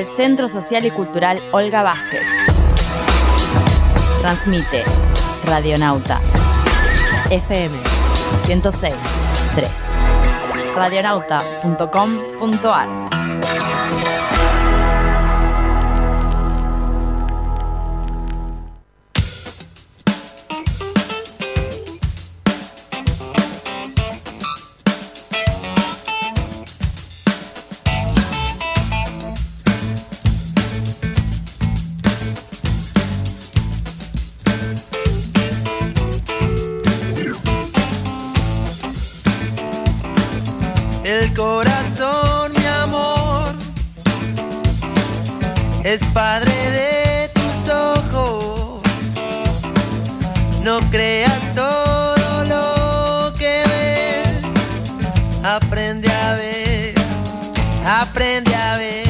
del Centro Social y Cultural Olga Vázquez. Transmite Radionauta. FM 106 3 radionauta.com.ar es padre de tus ojos. No creas todo lo que ves. Aprende a ver, aprende a ver.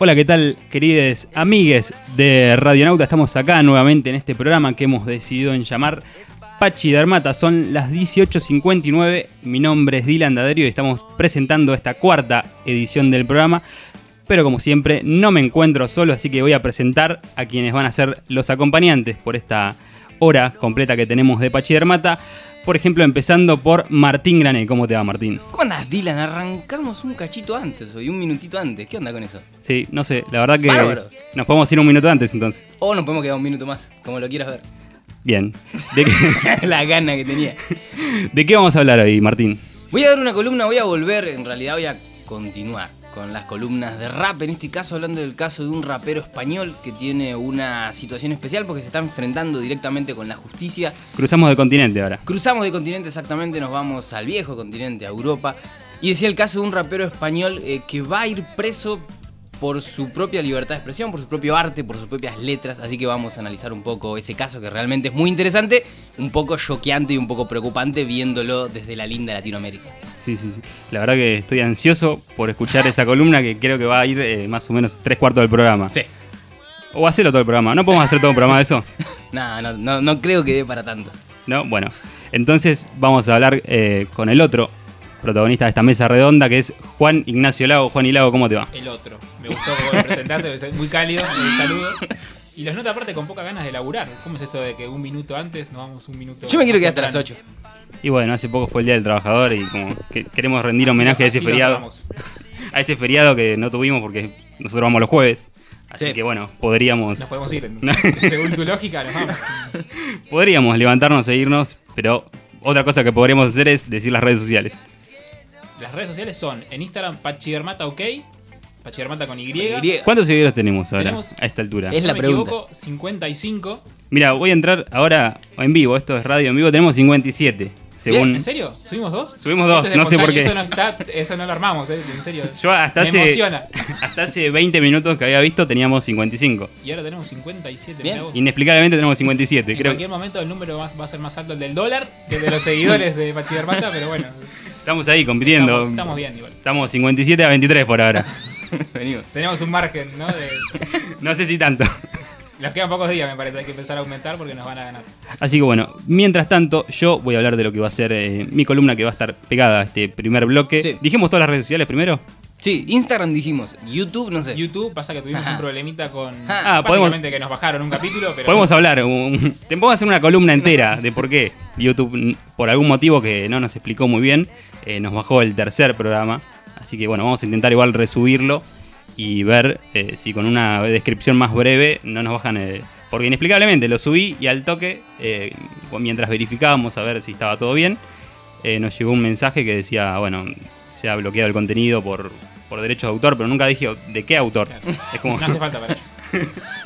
Hola, ¿qué tal, queridos amigues de Radionauta? Estamos acá nuevamente en este programa que hemos decidido en llamar Pachi Dermata. Son las 18.59. Mi nombre es Dylan Daderio y estamos presentando esta cuarta edición del programa. Pero como siempre, no me encuentro solo, así que voy a presentar a quienes van a ser los acompañantes por esta hora completa que tenemos de Pachi Dermata. Por ejemplo, empezando por Martín Grané. ¿Cómo te va, Martín? ¿Cómo andás, Dylan? Arrancamos un cachito antes hoy, un minutito antes. ¿Qué onda con eso? Sí, no sé, la verdad que Bárbaro. nos podemos ir un minuto antes entonces. O nos podemos quedar un minuto más, como lo quieras ver. Bien. ¿De qué, La gana que tenía. ¿De qué vamos a hablar hoy, Martín? Voy a dar una columna, voy a volver, en realidad voy a continuar con las columnas de rap, en este caso hablando del caso de un rapero español que tiene una situación especial porque se está enfrentando directamente con la justicia. Cruzamos de continente ahora. Cruzamos de continente exactamente, nos vamos al viejo continente, a Europa. Y decía el caso de un rapero español eh, que va a ir preso por su propia libertad de expresión, por su propio arte, por sus propias letras. Así que vamos a analizar un poco ese caso que realmente es muy interesante, un poco choqueante y un poco preocupante viéndolo desde la linda Latinoamérica. Sí, sí, sí. La verdad que estoy ansioso por escuchar esa columna que creo que va a ir eh, más o menos tres cuartos del programa. Sí. O hacerlo todo el programa. ¿No podemos hacer todo un programa de eso? No, no, no, no creo que dé para tanto. ¿No? Bueno. Entonces vamos a hablar eh, con el otro protagonista de esta mesa redonda que es Juan Ignacio Lago. Juan y Lago, ¿cómo te va? El otro. Me gustó cómo presentaste, muy cálido, el saludo. Y los nota aparte con pocas ganas de laburar. ¿Cómo es eso de que un minuto antes nos vamos un minuto Yo me quiero quedar hasta las temprano? 8. Y bueno, hace poco fue el Día del Trabajador y como que queremos rendir Así homenaje lo- a ese feriado. A ese feriado que no tuvimos porque nosotros vamos los jueves. Así Sí. que bueno, podríamos... Nos podemos ir. Según tu lógica, nos vamos. Podríamos levantarnos e irnos, pero otra cosa que podríamos hacer es decir las redes sociales. Las redes sociales son en Instagram Pachidermata OK, Pachidermata con Y. Y. ¿Cuántos seguidores tenemos ahora Tenemos- a esta altura? Es no la me pregunta. equivoco, 55. Mira, voy a entrar ahora en vivo, esto es radio en vivo, tenemos 57. Según ¿En serio? ¿Subimos dos? Subimos dos, es no sé por qué. Esto no está, eso no lo armamos, ¿eh? En serio. yo hasta Me hace emociona. hasta hace 20 minutos que había visto teníamos 55. Y ahora tenemos 57. Bien. Inexplicablemente tenemos 57, En creo. cualquier momento el número va, va a ser más alto el del dólar que el de los seguidores de Pachidermata, pero bueno. Estamos ahí compitiendo. Estamos, estamos bien igual. Estamos 57 a 23 por ahora. Venimos. Tenemos un margen, ¿no? De- No sé si tanto. nos quedan pocos días, me parece. Hay que empezar a aumentar porque nos van a ganar. Así que bueno, mientras tanto, yo voy a hablar de lo que va a ser eh, mi columna que va a estar pegada a este primer bloque. Sí. Dijimos todas las redes sociales primero. Sí, Instagram dijimos, YouTube no sé. YouTube pasa que tuvimos Ajá. un problemita con. Ah, básicamente que nos bajaron un capítulo, pero. Podemos hablar, un- te puedo hacer una columna entera de por qué YouTube, por algún motivo que no nos explicó muy bien, eh, nos bajó el tercer programa. Así que bueno, vamos a intentar igual resubirlo y ver eh, si con una descripción más breve no nos bajan el... Porque inexplicablemente lo subí y al toque, eh, mientras verificábamos a ver si estaba todo bien, eh, nos llegó un mensaje que decía, bueno, se ha bloqueado el contenido por, por derechos de autor, pero nunca dije de qué autor. Claro. Es como... No hace falta para ello.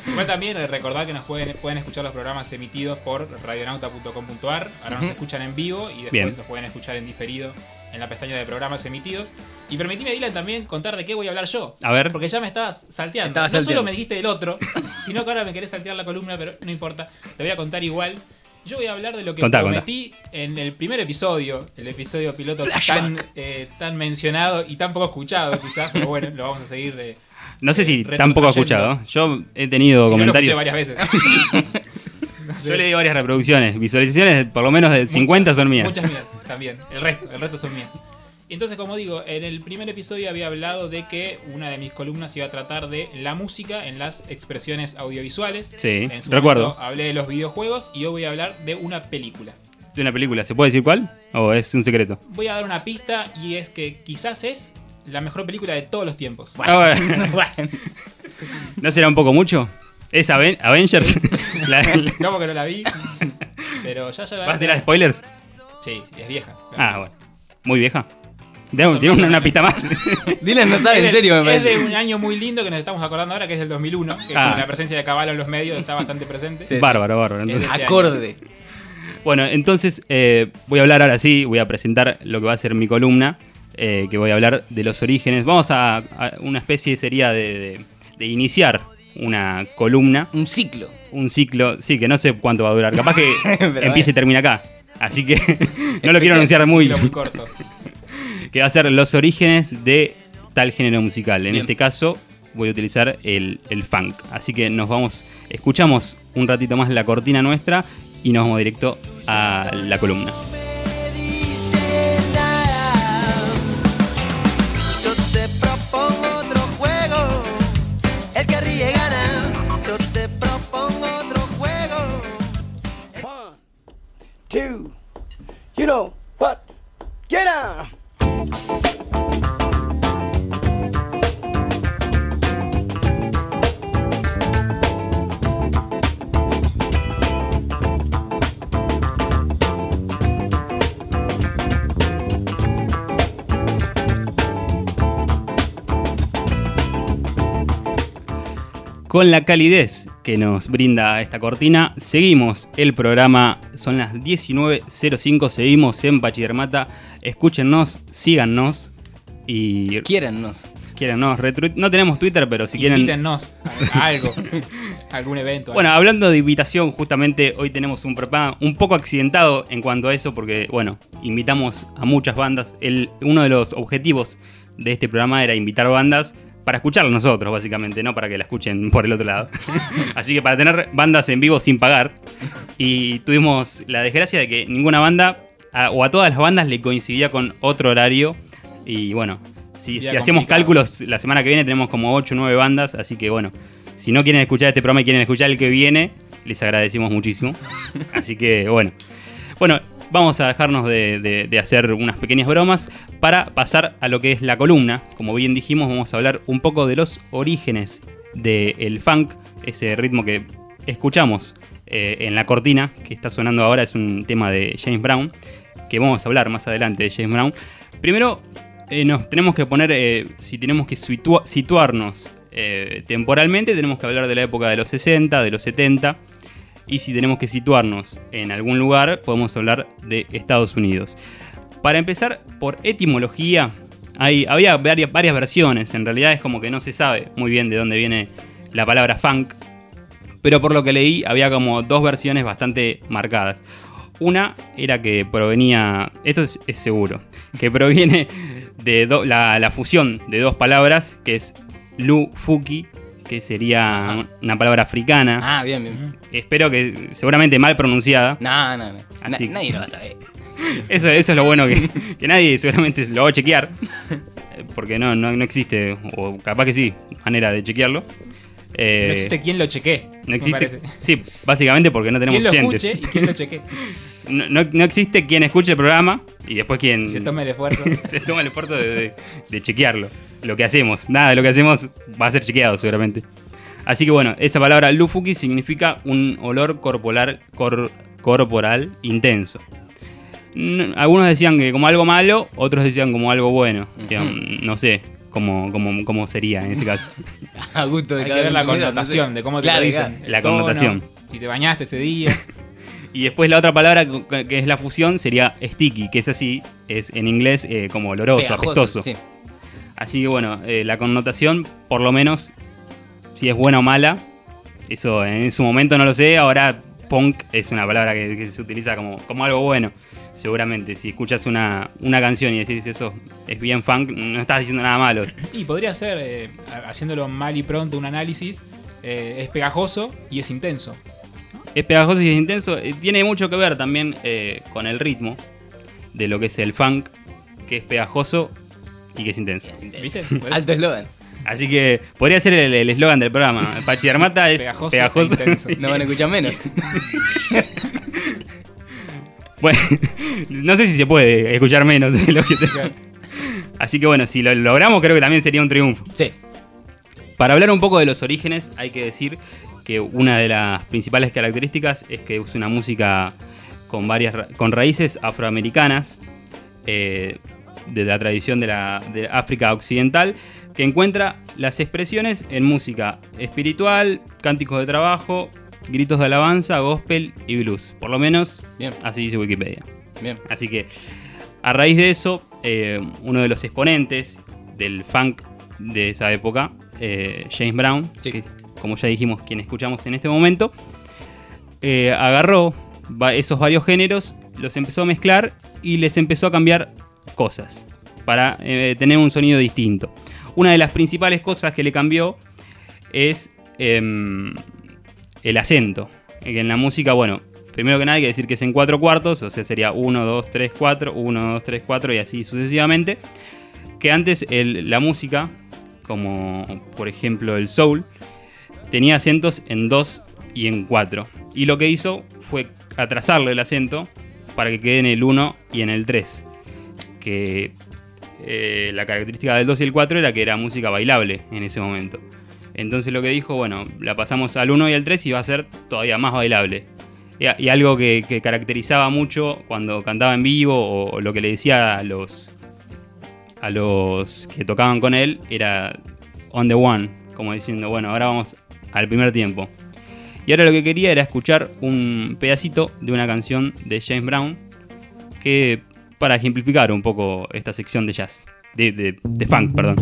Igual también eh, recordar que nos pueden, pueden escuchar los programas emitidos por radionauta.com.ar. Ahora nos Ujú. escuchan en vivo y después Bien. los pueden escuchar en diferido en la pestaña de programas emitidos. Y permitime, Dylan, también contar de qué voy a hablar yo. A ver. Porque ya me estabas salteando. Estaba no salteando. solo me dijiste del otro, sino que ahora me querés saltear la columna, pero no importa. Te voy a contar igual. Yo voy a hablar de lo que Contá, prometí en el primer episodio, el episodio piloto tan, eh, tan mencionado y tan poco escuchado, quizás, pero bueno, lo vamos a seguir de, No sé si Retrotrayendo. tan poco escuchado. Yo he tenido Sí, yo lo escuché comentarios. varias veces. no Yo le di varias reproducciones. Visualizaciones, por lo menos de 50 son mías. Muchas mías, también. El resto, el resto son mías. Entonces, como digo, en el primer episodio había hablado de que una de mis columnas iba a tratar de la música en las expresiones audiovisuales. Sí, en su recuerdo. momento hablé de los videojuegos y hoy voy a hablar de una película. De una película, ¿se puede decir cuál? ¿O es un secreto? Voy a dar una pista y es que quizás es la mejor película de todos los tiempos. Ah, bueno. ¿No será un poco mucho? ¿Es Aven- Avengers? La- la- No porque no la vi. Pero ya ya ¿Vas a tirar spoilers? Sí, sí, es vieja. Ah, bueno. ¿Muy vieja? Tiene una, pista más. Dylan no sabe, Es en serio, me Es de un año muy lindo que nos estamos acordando ahora, que es el 2001. Que Ah. con la presencia de Caballo en los medios está bastante presente. Sí. bárbaro, bárbaro. Es Entonces, Acorde. Bueno, entonces eh, voy a hablar ahora sí, voy a presentar lo que va a ser mi columna, eh, que voy a hablar de los orígenes. Vamos a, a una especie sería de, de- de iniciar una columna, Un ciclo. un ciclo, sí, que no sé cuánto va a durar, capaz que empiece y termina acá. Así que no lo quiero anunciar Un muy, ciclo muy corto. Que va a ser los orígenes de tal género musical. En Bien. este caso voy a utilizar el, el funk. Así que nos vamos, escuchamos un ratito más la cortina nuestra y nos vamos directo a la columna. me dice nada. Yo te propongo otro juego, el que ríe gana. Yo te propongo otro juego. One, two, you know what? Get down! Con la calidez que nos brinda esta cortina, seguimos el programa. Son las 19.05, seguimos en Pachidermata. Escúchenos, síganos y Quiérannos. quiérannos. No tenemos Twitter, pero si quieren. Invítennos a, algo. a algún evento. Bueno, hablando de invitación, justamente hoy tenemos un programa un poco accidentado en cuanto a eso, porque, bueno, invitamos a muchas bandas. El, uno de los objetivos de este programa era invitar bandas para escucharla nosotros, básicamente, no para que la escuchen por el otro lado. Así que para tener bandas en vivo sin pagar. Y tuvimos la desgracia de que ninguna banda, a- o a todas las bandas, le coincidía con otro horario. Y bueno, si, hacemos cálculos, la semana que viene tenemos como 8 o 9 bandas, así que bueno, si no quieren escuchar este programa y quieren escuchar el que viene, les agradecemos muchísimo. Así que bueno. Bueno, vamos a dejarnos de, de- de hacer unas pequeñas bromas para pasar a lo que es la columna. Como bien dijimos, vamos a hablar un poco de los orígenes del funk, ese ritmo que escuchamos eh, en la cortina, que está sonando ahora, es un tema de James Brown, que vamos a hablar más adelante de James Brown. Primero, eh, nos tenemos que poner, eh, si tenemos que situa- situarnos eh, temporalmente, tenemos que hablar de la época de los 60, de los 70. Y si tenemos que situarnos en algún lugar, podemos hablar de Estados Unidos. Para empezar, por etimología, había varias versiones. En realidad es como que no se sabe muy bien de dónde viene la palabra funk. Pero por lo que leí, había como dos versiones bastante marcadas. Una era que provenía, esto es, es seguro, que proviene de do- la, la fusión de dos palabras, que es Lu Fuki, que sería Ajá. una palabra africana. Ah, bien, bien. Espero que seguramente mal pronunciada. No, no, no. Na- nadie lo va a saber. Eso, eso es lo bueno que, que nadie seguramente lo va a chequear. Porque no, no, no existe, o capaz que sí, manera de chequearlo. Eh, no existe quien lo chequee. no existe-. Sí, básicamente porque no tenemos Quien lo oyentes. escuche y quien lo chequee. No, no- no existe quien escuche el programa y después quien Se tome el esfuerzo. se toma el esfuerzo de, de- de chequearlo. Lo que hacemos. Nada de lo que hacemos va a ser chequeado seguramente. Así que bueno, esa palabra lufuki significa un olor corporal, cor- corporal intenso. Algunos decían que como algo malo, otros decían como algo bueno. Que, no sé cómo, cómo, cómo sería en ese caso. A gusto de Hay que ver la connotación no sé. de cómo te Claro, lo dicen. La tono, connotación. Si te bañaste ese día. Y después la otra palabra que que es la fusión sería sticky, que es así, es en inglés eh, como oloroso, Pegajoso, apestoso. sí. Así que bueno, eh, la connotación, por lo menos, si es buena o mala, eso en su momento no lo sé, ahora punk es una palabra que, que se utiliza como, como algo bueno. Seguramente, si escuchas una, una canción y decís eso es bien funk, no estás diciendo nada malo. Y podría ser, eh, haciéndolo mal y pronto, un análisis. eh, es pegajoso y es intenso. es pegajoso y es intenso. Eh, Tiene mucho que ver también eh, con el ritmo de lo que es el funk, que es pegajoso y que es intenso. Por eso- Alto eslogan. Así que podría ser el el eslogan del programa. Pachi Armata es Pegajoso pegajoso. e intenso. No van a escuchar menos. Bueno, no sé si se puede escuchar menos de lo que te- Así que bueno, si lo logramos creo que también sería un triunfo. Sí. Para hablar un poco de los orígenes, hay que decir que una de las principales características es que es una música con varias ra- con raíces afroamericanas eh, de la tradición de la de África occidental que encuentra las expresiones en música espiritual, cánticos de trabajo, gritos de alabanza, gospel y blues. Por lo menos Bien, así dice Wikipedia. bien. Así que a raíz de eso, eh, uno de los exponentes del funk de esa época, eh, James Brown, Sí. que como ya dijimos, quien escuchamos en este momento, eh, agarró esos varios géneros, los empezó a mezclar y les empezó a cambiar cosas para tener un sonido distinto. Una de las principales cosas que le cambió es em, el acento. En la música, bueno, primero que nada hay que decir que es en cuatro cuartos, o sea, sería 1, 2, 3, 4, 1, 2, 3, 4 y así sucesivamente. Que antes el- la música, como por ejemplo el soul, tenía acentos en 2 y en 4. Y lo que hizo fue atrasarle el acento para que quede en el 1 y en el 3. Que eh, la característica del 2 y el 4 era que era música bailable en ese momento. Entonces lo que dijo, bueno, la pasamos al 1 y al 3 y va a ser todavía más bailable. Y, algo que, que caracterizaba mucho cuando cantaba en vivo o, lo que le decía a los, a los que tocaban con él era on the one, como diciendo, bueno, ahora vamos al primer tiempo. Y ahora lo que quería era escuchar un pedacito de una canción de James Brown que para ejemplificar un poco esta sección de jazz, de, de- de funk, perdón.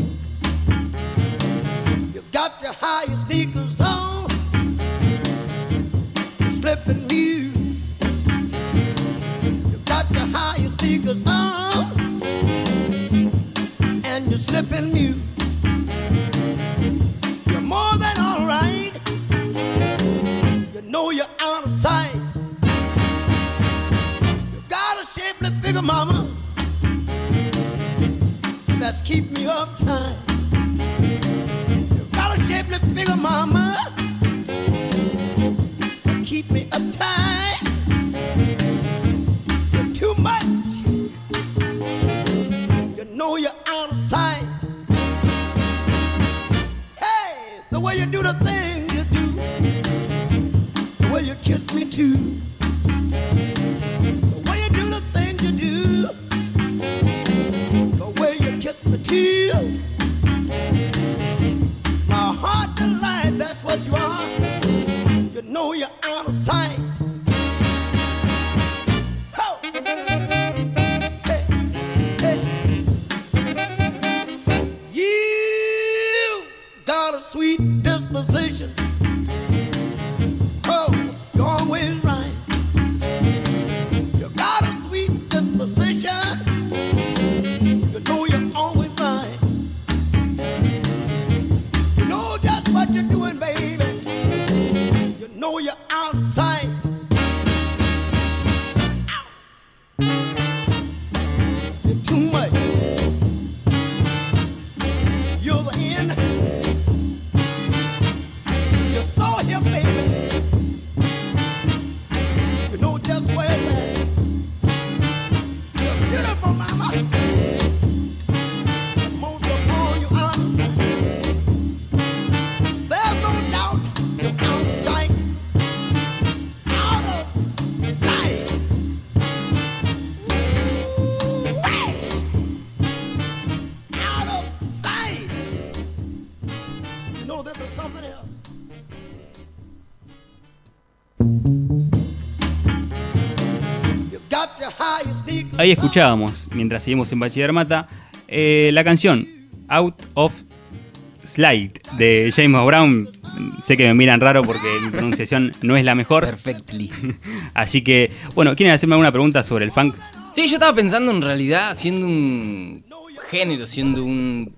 And you're slipping new. You're more than alright. You know you're out of sight. You got a shapely figure, mama. That's keep me uptight. Got beautiful, mama. Ahí escuchábamos, mientras seguimos en Bachiller Mata, eh, la canción Out of Slide de James Brown. Sé que me miran raro porque mi pronunciación no es la mejor. Perfectly. Así que, bueno, ¿quieren hacerme alguna pregunta sobre el funk? Sí, yo estaba pensando en realidad, siendo un género, siendo un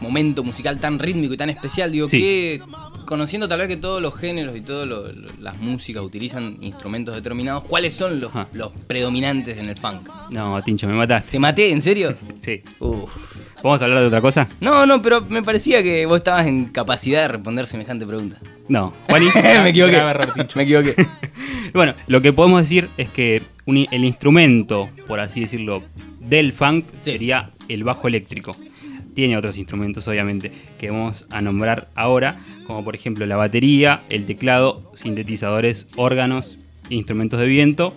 momento musical tan rítmico y tan especial, digo Sí. que conociendo tal vez que todos los géneros y todas las músicas utilizan instrumentos determinados, ¿cuáles son los, Ajá. los predominantes en el funk? No, Tincho, me mataste. ¿Te maté? ¿En serio? Sí. Uf. ¿Vamos a hablar de otra cosa? No, no, pero me parecía que vos estabas en capacidad de responder semejante pregunta. No. Juani. me equivoqué. Error, me equivoqué. bueno, lo que podemos decir es que un- el instrumento, por así decirlo, del funk Sí. sería el bajo eléctrico. Tiene otros instrumentos, obviamente, que vamos a nombrar ahora, como por ejemplo la batería, el teclado, sintetizadores, órganos, instrumentos de viento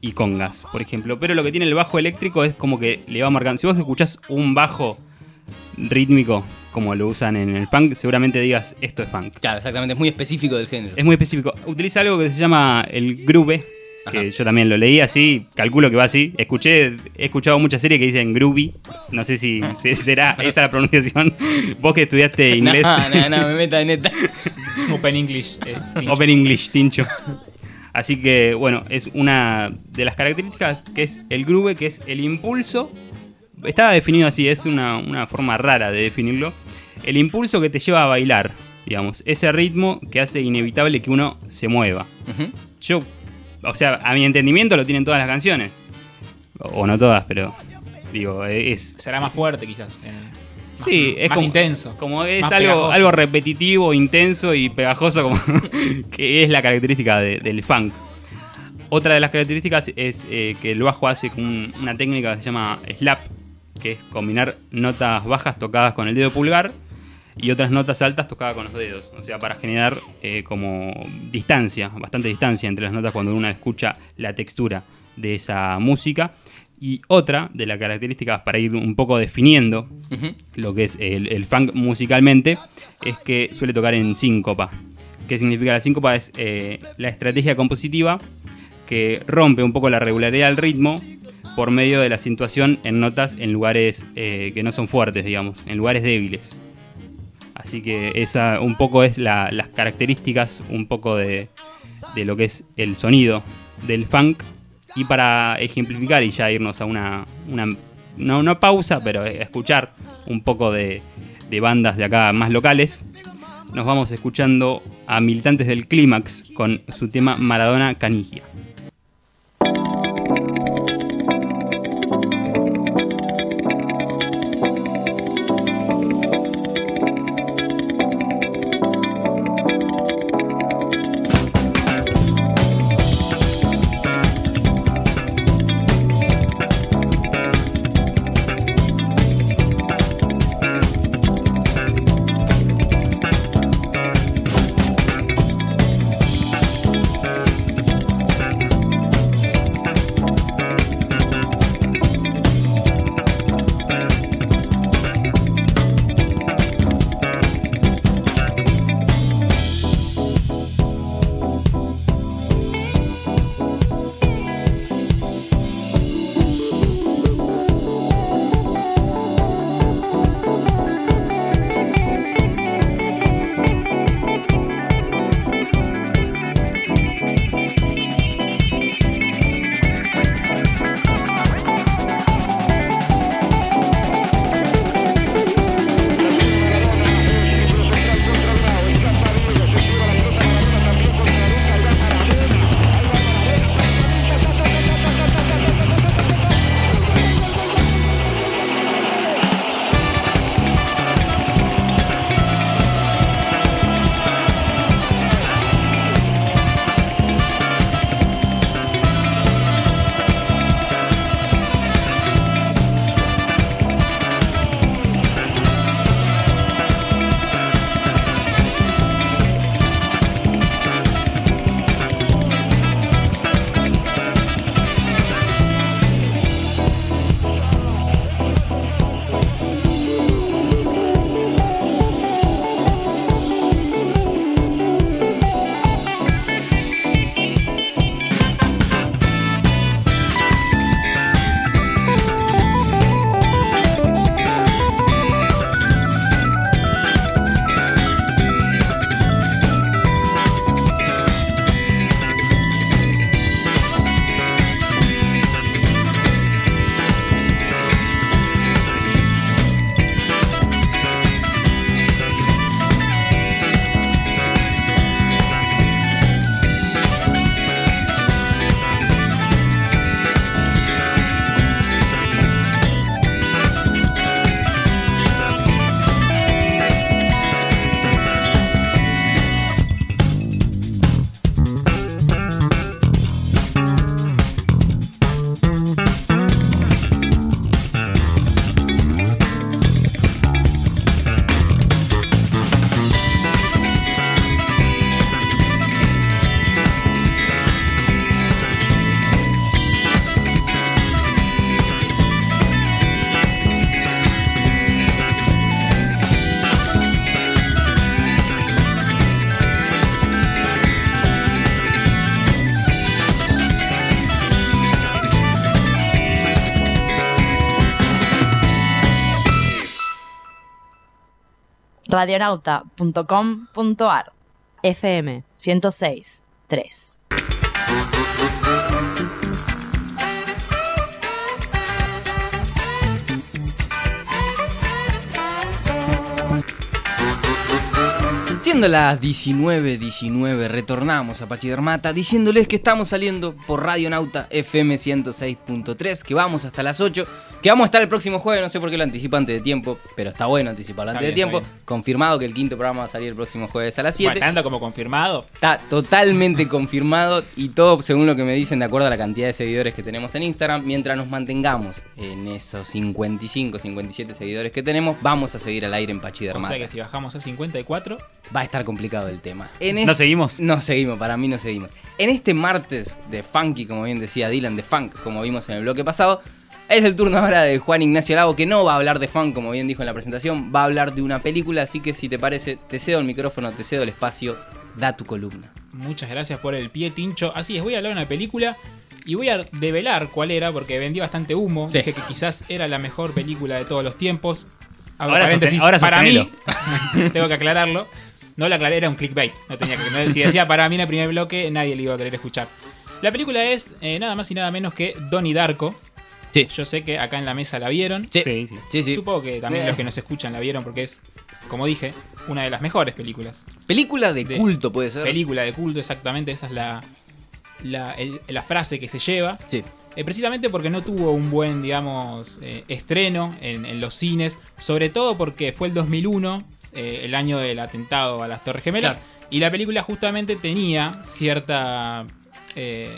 y congas, por ejemplo. Pero lo que tiene el bajo eléctrico es como que le va marcando. Si vos escuchás un bajo rítmico, como lo usan en el funk, seguramente digas esto es funk. Claro, exactamente, es muy específico del género. Es muy específico. Utiliza algo que se llama el groove, que Ajá. yo también lo leí así, calculo que va así. Escuché, he escuchado muchas series que dicen groovy. No sé si, si será esa la pronunciación. Vos que estudiaste inglés. No, no, no, me meta en neta. Open English. es Tincho. Open English, Tincho. Así que, bueno, es una de las características que es el groove, que es el impulso. Está definido así, es una, una forma rara de definirlo. El impulso que te lleva a bailar, digamos. Ese ritmo que hace inevitable que uno se mueva. Yo, o sea, a mi entendimiento lo tienen todas las canciones. O, o no todas, pero digo, es... Será más fuerte, quizás. en- Sí, más, es más como, intenso. Como es algo, pegajoso. algo repetitivo, intenso y pegajoso, como que es la característica de- del funk. Otra de las características es eh, que el bajo hace con un- una técnica que se llama slap, que es combinar notas bajas tocadas con el dedo pulgar y otras notas altas tocadas con los dedos. O sea, para generar eh, como distancia, bastante distancia entre las notas cuando uno escucha la textura de esa música. Y otra de las características para ir un poco definiendo lo que es el, el funk musicalmente, es que suele tocar en síncopa. ¿Qué significa la síncopa? Es eh, la estrategia compositiva que rompe un poco la regularidad del ritmo por medio de la acentuación en notas en lugares eh, que no son fuertes, digamos, en lugares débiles. Así que esa un poco es la- las características, un poco de, de lo que es el sonido del funk. Y para ejemplificar y ya irnos a una, una no, no pausa, pero a escuchar un poco de, de bandas de acá más locales, nos vamos escuchando a militantes del Clímax con su tema Maradona Canigia. radionauta.com.ar FM 106 Siendo las 19, 19, retornamos a Pachidermata diciéndoles que estamos saliendo por Radio Nauta FM 106.3, que vamos hasta las 8, que vamos a estar el próximo jueves, no sé por qué lo anticipo antes de tiempo, pero está bueno anticiparlo Está antes de tiempo. está. Confirmado que el quinto programa va a salir el próximo jueves a las 7. Bueno, tanto como confirmado. Está totalmente confirmado y todo según lo que me dicen de acuerdo a la cantidad de seguidores que tenemos en Instagram. Mientras nos mantengamos en esos 55, 57 seguidores que tenemos, vamos a seguir al aire en O Pachidermata. sea que si bajamos a 54, Va a estar complicado el tema. En ¿No seguimos? No seguimos, para mí no seguimos. En este martes de Funky, como bien decía Dylan, de Funk, como vimos en el bloque pasado, es el turno ahora de Juan Ignacio Lago, que no va a hablar de funk, como bien dijo en la presentación, va a hablar de una película, así que si te parece, te cedo el micrófono, te cedo el espacio, da tu columna. muchas gracias por el pie tincho. Así es, voy a hablar de una película y voy a develar cuál era porque vendí bastante humo. Sí. Dije que quizás era la mejor película de todos los tiempos. Ahora sosten- ahora para mí, tengo que aclararlo. No la aclaré, era un clickbait. No tenía que, no- si decía para mí en el primer bloque, nadie le iba a querer escuchar. La película es eh, nada más y nada menos que Donnie Darko. Sí. Yo sé que acá en la mesa la vieron. Sí, Sí, sí. sí. sí. Supongo que también Eh. los que nos escuchan la vieron porque es, como dije, una de las mejores películas. Película de, De- culto puede ser. Película de culto, exactamente, esa es la, la, el- la frase que se lleva. Sí. Eh, precisamente porque no tuvo un buen, digamos, eh, estreno en, en los cines, sobre todo porque fue el 2001, eh, el año del atentado a las Torres Gemelas, y la película justamente tenía cierta, eh,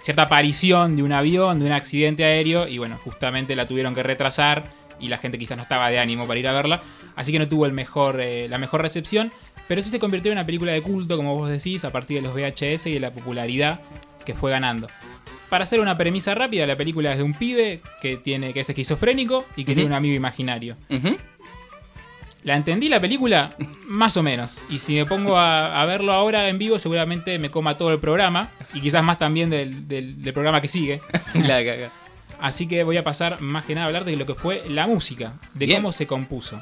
cierta aparición de un avión, de un accidente aéreo, y bueno, justamente la tuvieron que retrasar y la gente quizás no estaba de ánimo para ir a verla, así que no tuvo el mejor, eh, la mejor recepción, pero sí se convirtió en una película de culto, como vos decís, a partir de los VHS y de la popularidad que fue ganando. Para hacer una premisa rápida, la película es de un pibe que, tiene, que es esquizofrénico y que tiene un amigo imaginario. ¿La entendí la película? Más o menos. Y si me pongo a, a verlo ahora en vivo, seguramente me coma todo el programa. Y quizás más también del, del- del programa que sigue. La caga. Así que voy a pasar más que nada a hablar de lo que fue la música, de Bien. cómo se compuso.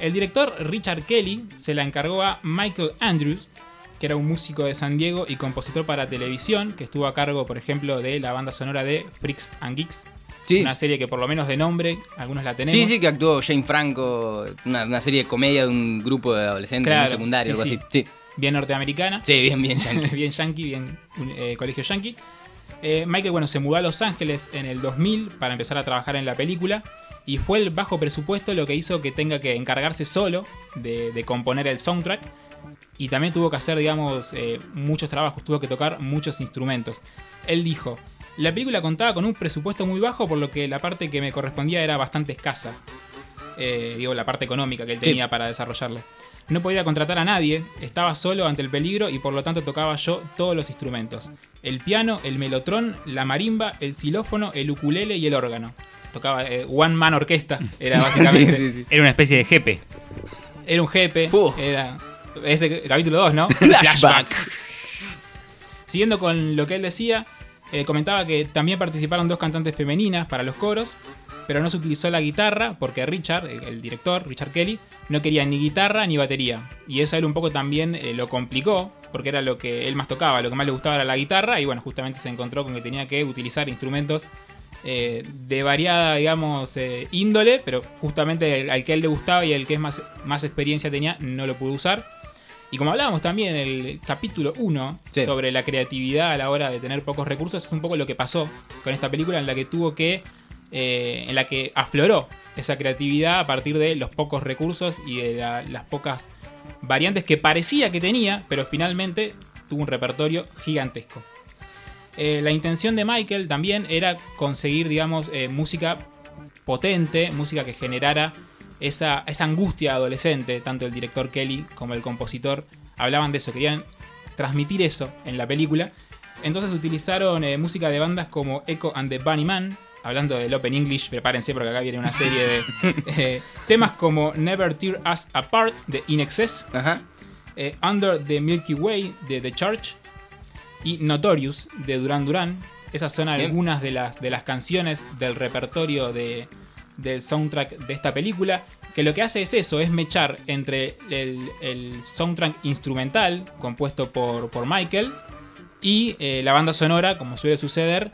El director Richard Kelly se la encargó a Michael Andrews, que era un músico de San Diego y compositor para televisión, que estuvo a cargo, por ejemplo, de la banda sonora de Freaks and Geeks. Sí. Una serie que por lo menos de nombre, algunos la tenemos. Sí, sí, que actuó Jane Franco, una, una serie de comedia de un grupo de adolescentes Claro, secundario, sí, algo sí. así. Sí, Bien norteamericana. sí, bien, bien, yankee. bien yankee, bien eh, colegio yankee. Eh, Michael, bueno, se mudó a Los Ángeles en el 2000 para empezar a trabajar en la película. Y fue el bajo presupuesto lo que hizo que tenga que encargarse solo de, de componer el soundtrack. Y también tuvo que hacer, digamos, eh, muchos trabajos, tuvo que tocar muchos instrumentos. Él dijo, la película contaba con un presupuesto muy bajo, por lo que la parte que me correspondía era bastante escasa. Eh, digo, la parte económica que él Sí. tenía para desarrollarla. No podía contratar a nadie, estaba solo ante el peligro y por lo tanto tocaba yo todos los instrumentos. El piano, el melotrón, la marimba, el xilófono, el ukulele y el órgano. Tocaba eh, One Man Orquesta, era básicamente. Sí, sí, sí. Era una especie de jepe. Era un jefe, Uf. era ese capítulo 2, ¿no? Flashback. Siguiendo con lo que él decía, eh, comentaba que también participaron dos cantantes femeninas para los coros, pero no se utilizó la guitarra porque Richard, el, director, Richard Kelly, no quería ni guitarra ni batería. Y eso a él un poco también eh, lo complicó, porque era lo que él más tocaba, lo que más le gustaba era la guitarra, y bueno, justamente se encontró con que tenía que utilizar instrumentos eh, de variada, digamos, índole, pero justamente el- al que él le gustaba y el que más, más experiencia tenía, no lo pudo usar. Y como hablábamos también en el capítulo 1 Sí. sobre la creatividad a la hora de tener pocos recursos, es un poco lo que pasó con esta película en la que tuvo que. eh, en la que afloró esa creatividad a partir de los pocos recursos y de la- las pocas variantes que parecía que tenía, pero finalmente tuvo un repertorio gigantesco. Eh, la intención de Michael también era conseguir, digamos, eh, música potente, música que generara esa, esa angustia adolescente. Tanto el director Kelly como el compositor hablaban de eso, querían transmitir eso en la película. Entonces utilizaron eh, música de bandas como Echo and the Bunnyman, hablando del Open English, prepárense porque acá viene una serie de eh, temas como Never Tear Us Apart de In Excess, Ajá. eh, Under the Milky Way de The Church y Notorious de Duran Duran. Esas son algunas de las, de las canciones del repertorio de, del soundtrack de esta película. que lo que hace es eso, es mechar entre el, soundtrack instrumental compuesto por, por Michael y eh, la banda sonora, como suele suceder,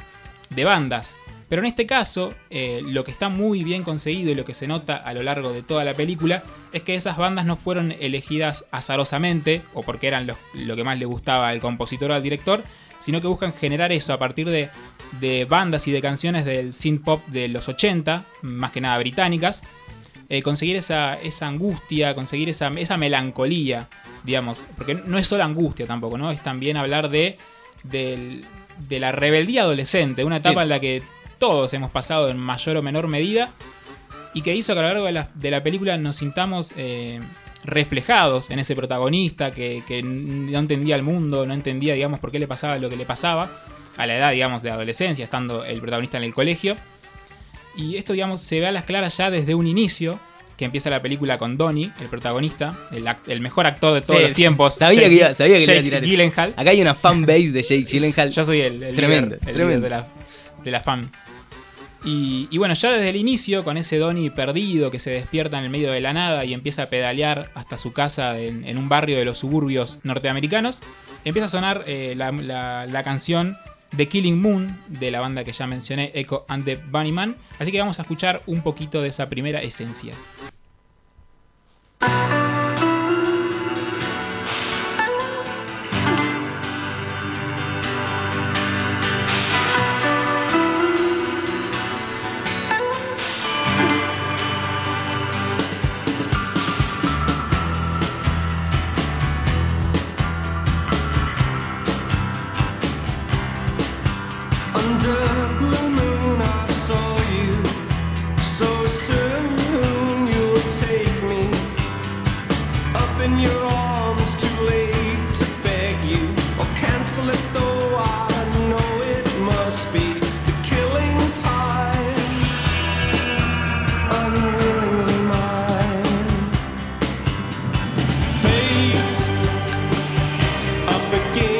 de bandas. Pero en este caso, eh, lo que está muy bien conseguido y lo que se nota a lo largo de toda la película es que esas bandas no fueron elegidas azarosamente o porque eran lo que más le gustaba al compositor o al director, sino que buscan generar eso a partir de, de bandas y de canciones del synth pop de los 80, más que nada británicas, eh, conseguir esa, esa angustia, conseguir esa, esa melancolía, digamos, porque no es solo angustia tampoco, ¿no? Es también hablar de, de la rebeldía adolescente, una etapa Sí. en la que todos hemos pasado en mayor o menor medida y que hizo que a lo largo de la, de la película nos sintamos eh, reflejados en ese protagonista que, que no entendía el mundo, no entendía, digamos, por qué le pasaba lo que le pasaba a la edad, digamos, de adolescencia, estando el protagonista en el colegio. Y esto, digamos, se ve a las claras ya desde un inicio, que empieza la película con Donnie, el protagonista, el, act- el mejor actor de todos Sí, los tiempos. Sabía Jake- que iba, sabía que le iba a tirar eso. Gyllenhaal. Acá hay una fanbase de Jake Gyllenhaal. Yo soy el, el Tremendo, líder, el tremendo. de la, de la fan. Y, y bueno, ya desde el inicio, con ese Donnie perdido que se despierta en el medio de la nada y empieza a pedalear hasta su casa en, en un barrio de los suburbios norteamericanos, empieza a sonar eh, la, la- la canción The Killing Moon de la banda que ya mencioné, Echo and the Bunnyman. Así que vamos a escuchar un poquito de esa primera esencia.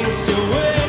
waste away.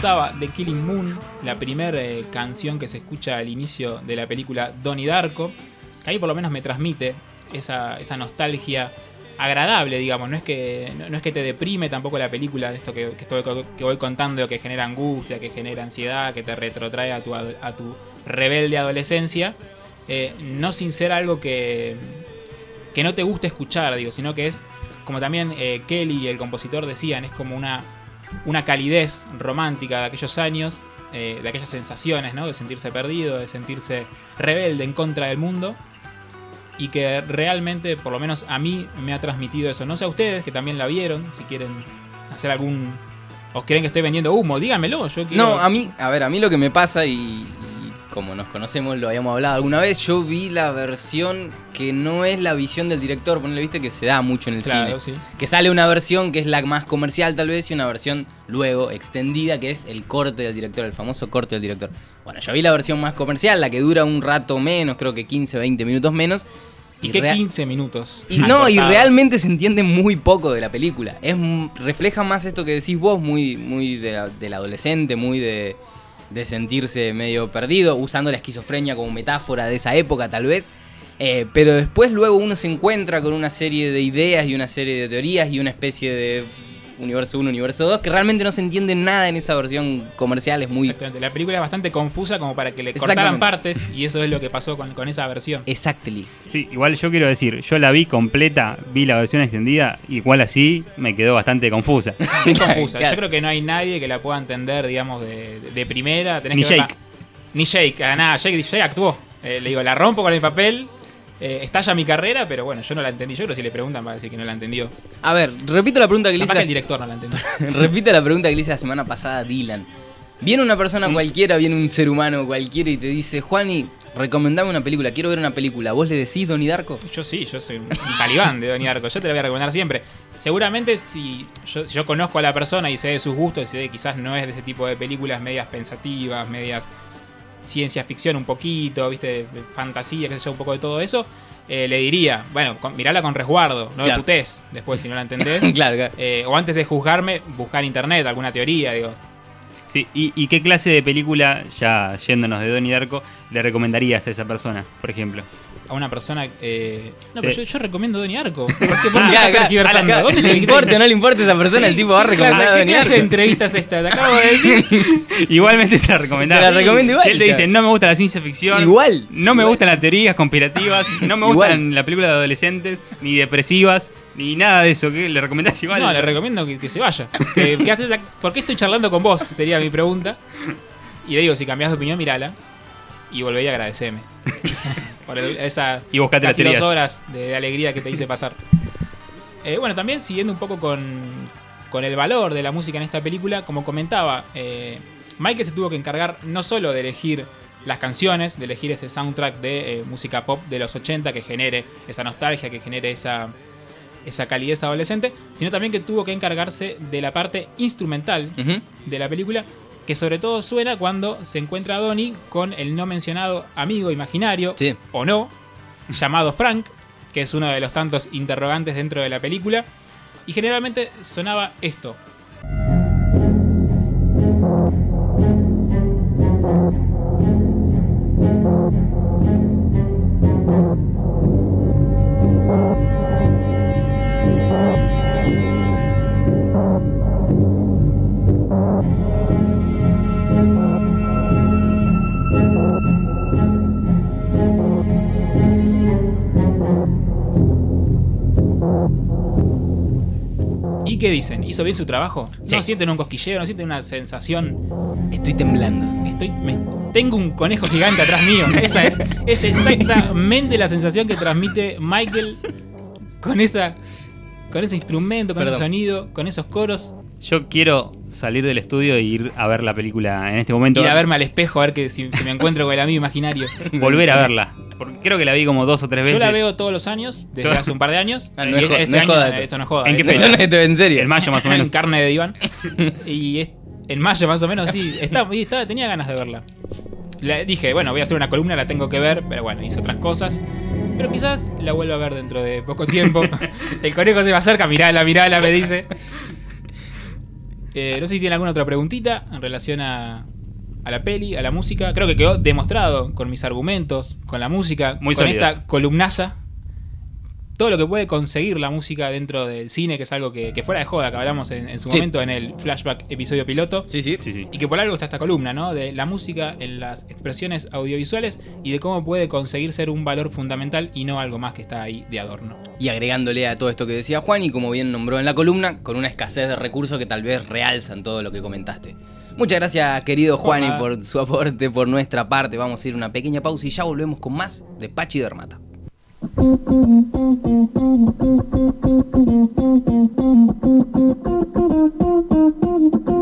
Pasaba The Killing Moon, la primera canción que se escucha al inicio de la película Donnie Darko, ahí por lo menos me transmite esa, esa nostalgia agradable, digamos, no es, que, no, es que te deprime tampoco la película, esto que, estoy- que voy contando, que genera angustia, que genera ansiedad, que te retrotrae a tu, a tu rebelde adolescencia, eh, no sin ser algo que, que no te guste escuchar, digo, sino que es, como también eh, Kelly y el compositor decían, es como una, una calidez romántica de aquellos años, eh, de aquellas sensaciones, ¿no? De sentirse perdido, de sentirse rebelde en contra del mundo. Y que realmente, por lo menos a mí, me ha transmitido eso. No sé a ustedes, que también la vieron, si quieren hacer algún... ¿O creen que estoy vendiendo humo? Díganmelo, yo quiero... No, a mí, a ver, a mí lo que me pasa y, y como nos conocemos, lo habíamos hablado alguna vez, yo vi la versión que no es la visión del director, ponle, viste que se da mucho en el Claro, cine. sí. Que sale una versión que es la más comercial tal vez y una versión luego extendida que es el corte del director, el famoso corte del director. Bueno, yo vi la versión más comercial, la que dura un rato menos, creo que 15, 20 minutos menos. ¿Y qué rea- 15 minutos? y no, y realmente se entiende muy poco de la película. Es refleja más esto que decís vos, muy, muy de del adolescente, muy de, de sentirse medio perdido, usando la esquizofrenia como metáfora de esa época tal vez. Eh, pero después luego uno se encuentra con una serie de ideas y una serie de teorías y una especie de universo 1, universo 2, que realmente no se entiende nada en esa versión comercial, es muy... Exactamente. La película es bastante confusa como para que le cortaran partes y eso es lo que pasó con, con esa versión. Exactly. Sí, igual yo quiero decir, yo la vi completa, vi la versión extendida, igual así me quedó bastante confusa. Es confusa. Claro. Yo creo que no hay nadie que la pueda entender, digamos, de, de primera. Tenés Ni que verla- Jake. Ni Jake. Ah, nada, Jake, Jake actuó. Eh, le digo, la rompo con el papel eh, estalla mi carrera, pero bueno, yo no la entendí. Yo creo que si le preguntan va a decir que no la entendió. A ver, repito la pregunta que le hice que el director no la entendió. Repite la pregunta que le hice la semana pasada a Dylan. Viene una persona cualquiera, viene un ser humano cualquiera y te dice, Juani, recomendame una película, quiero ver una película. ¿Vos le decís Donnie Darko? Yo sí, yo soy un talibán de Donnie Darko. Yo te la voy a recomendar siempre. Seguramente si yo, si yo conozco a la persona y sé de sus gustos y sé que quizás no es de ese tipo de películas medias pensativas, medias ciencia ficción un poquito, viste, fantasía, qué sé yo, un poco de todo eso, eh, le diría, bueno, con- mirala con resguardo, no Claro. me putés después si no la entendés. claro, claro. Eh, o antes de juzgarme, buscar en internet alguna teoría, digo. Sí, ¿y, y qué clase de película, ya yéndonos de Donnie Darko, le recomendarías a esa persona, por ejemplo? A una persona. Eh... No, pero yo, yo recomiendo Donnie Arco. ¿Por qué, por qué Claro, estás claro. tergiversando? Acá, ¿Dónde le importa o no le importa a esa persona, el tipo va a ¿Qué recomendar a clase- ¿Qué Donnie entrevista es esta? Te acabo de decir. Igualmente se la recomendás. Se la recomiendo igual, Si él te dice, no me gusta la ciencia ficción. Igual, No me igual. gustan las teorías conspirativas. No me Igual. gustan las películas de adolescentes, ni depresivas, ni nada de eso. ¿Qué? ¿Le recomendás igual? No, le recomiendo que, que se vaya. Que- que haces la- ¿Por qué estoy charlando con vos? Sería mi pregunta. Y le digo, si cambias de opinión, mirala. Y volvé y agradeceme. Por el- esa Y buscate las casi dos horas de, de alegría que te hice pasar. Eh, bueno, también siguiendo un poco con, con el valor de la música en esta película, como comentaba, eh, Michael se tuvo que encargar no solo de elegir las canciones, de elegir ese soundtrack de eh, música pop de los 80 que genere esa nostalgia, que genere esa, esa calidez adolescente, sino también que tuvo que encargarse de la parte instrumental de la película, que sobre todo suena cuando se encuentra a Donnie con el no mencionado amigo imaginario, Sí. o no, llamado Frank, que es uno de los tantos interrogantes dentro de la película, y generalmente sonaba esto. Qué dicen? ¿Hizo bien su trabajo? ¿No sienten un cosquilleo? ¿No sienten una sensación? Estoy temblando. Estoy, me- tengo un conejo gigante atrás mío. Esa es, es exactamente la sensación que transmite Michael con esa con ese instrumento, con ese sonido, con esos coros. Yo quiero salir del estudio e ir a ver la película en este momento. Ir a verme al espejo a ver que si, si me encuentro con el amigo imaginario. Volver a verla. Porque creo que la vi como dos o tres Yo veces. la veo todos los años, desde hace un par de años. Ah, no es Y este no es año, joda esto. no es joda. ¿En qué fecha? No en serio. En mayo más o menos. en carne de diván. y es- en mayo más o menos, sí. Está, y estaba- tenía ganas de verla. La- dije, bueno, voy a hacer una columna, la tengo que ver, pero bueno, hice otras cosas. Pero quizás la vuelva a ver dentro de poco tiempo. El conejo se me acerca, mirala, mirala, me dice. Eh, no sé si tiene alguna otra preguntita en relación a, a la peli, a la música. Creo que quedó demostrado con mis argumentos, con la música, Muy con sólidas. esta columnaza. Todo lo que puede conseguir la música dentro del cine, que es algo que, que fuera de joda, que hablamos en, en su Sí. momento en el flashback episodio piloto. Sí, sí. Sí, sí. Y que por algo está esta columna, ¿no? De la música en las expresiones audiovisuales y de cómo puede conseguir ser un valor fundamental y no algo más que está ahí de adorno. Y agregándole a todo esto que decía Juan, y como bien nombró en la columna, con una escasez de recursos que tal vez realzan todo lo que comentaste. Muchas gracias, querido Juani, nada. por su aporte por nuestra parte. Vamos a ir a una pequeña pausa y ya volvemos con más de Pachi Dermata. ¿Dónde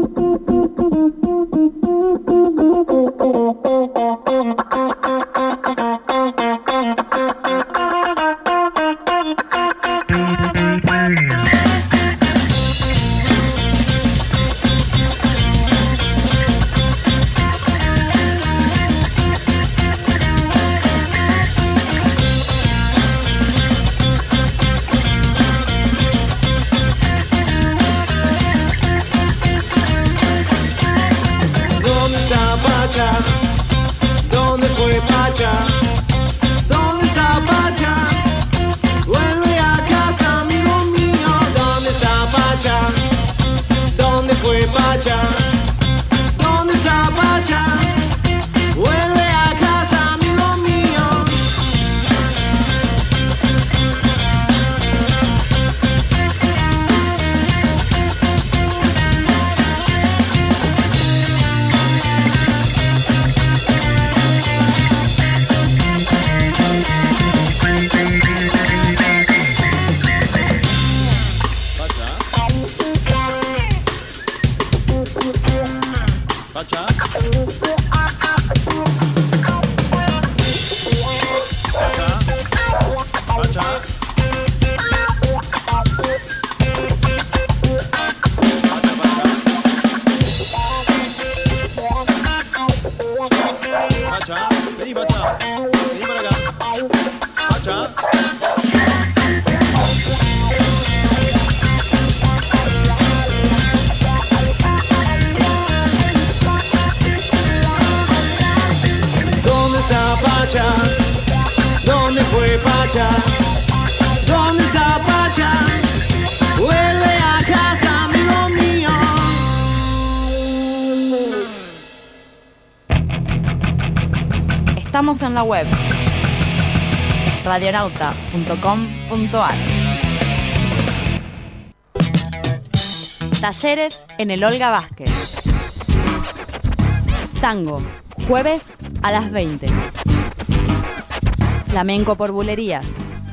Pacha? ¿Dónde está Pacha? Vuelve a casa, amigo mío. Estamos en la web radionauta.com.ar Talleres en el Olga Vázquez. Tango, jueves a las 20. Flamenco por bulerías,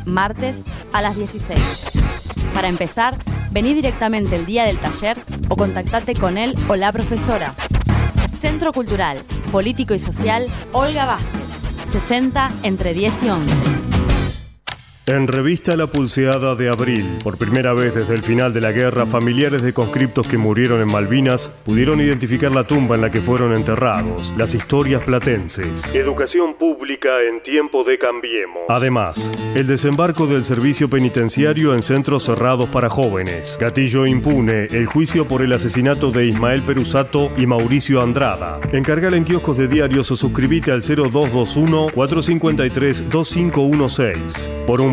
martes a las 16. Para empezar, vení directamente el día del taller o contactate con él o la profesora. Centro Cultural, Político y Social Olga Vázquez. 60 entre 10 y 11. En revista La Pulseada de Abril, por primera vez desde el final de la guerra, familiares de conscriptos que murieron en Malvinas pudieron identificar la tumba en la que fueron enterrados, las historias platenses. Educación pública en tiempo de Cambiemos. Además, el desembarco del servicio penitenciario en centros cerrados para jóvenes. Gatillo impune, el juicio por el asesinato de Ismael Perusato y Mauricio Andrada. Encargala en kioscos de diarios o suscribite al 0221-453-2516. Por un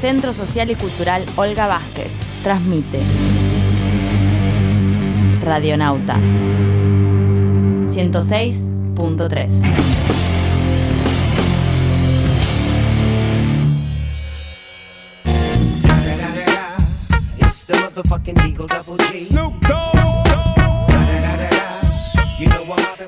Centro Social y Cultural Olga Vázquez, transmite Radionauta 106.3. It's the motherfucking Eagle Double G. Snoop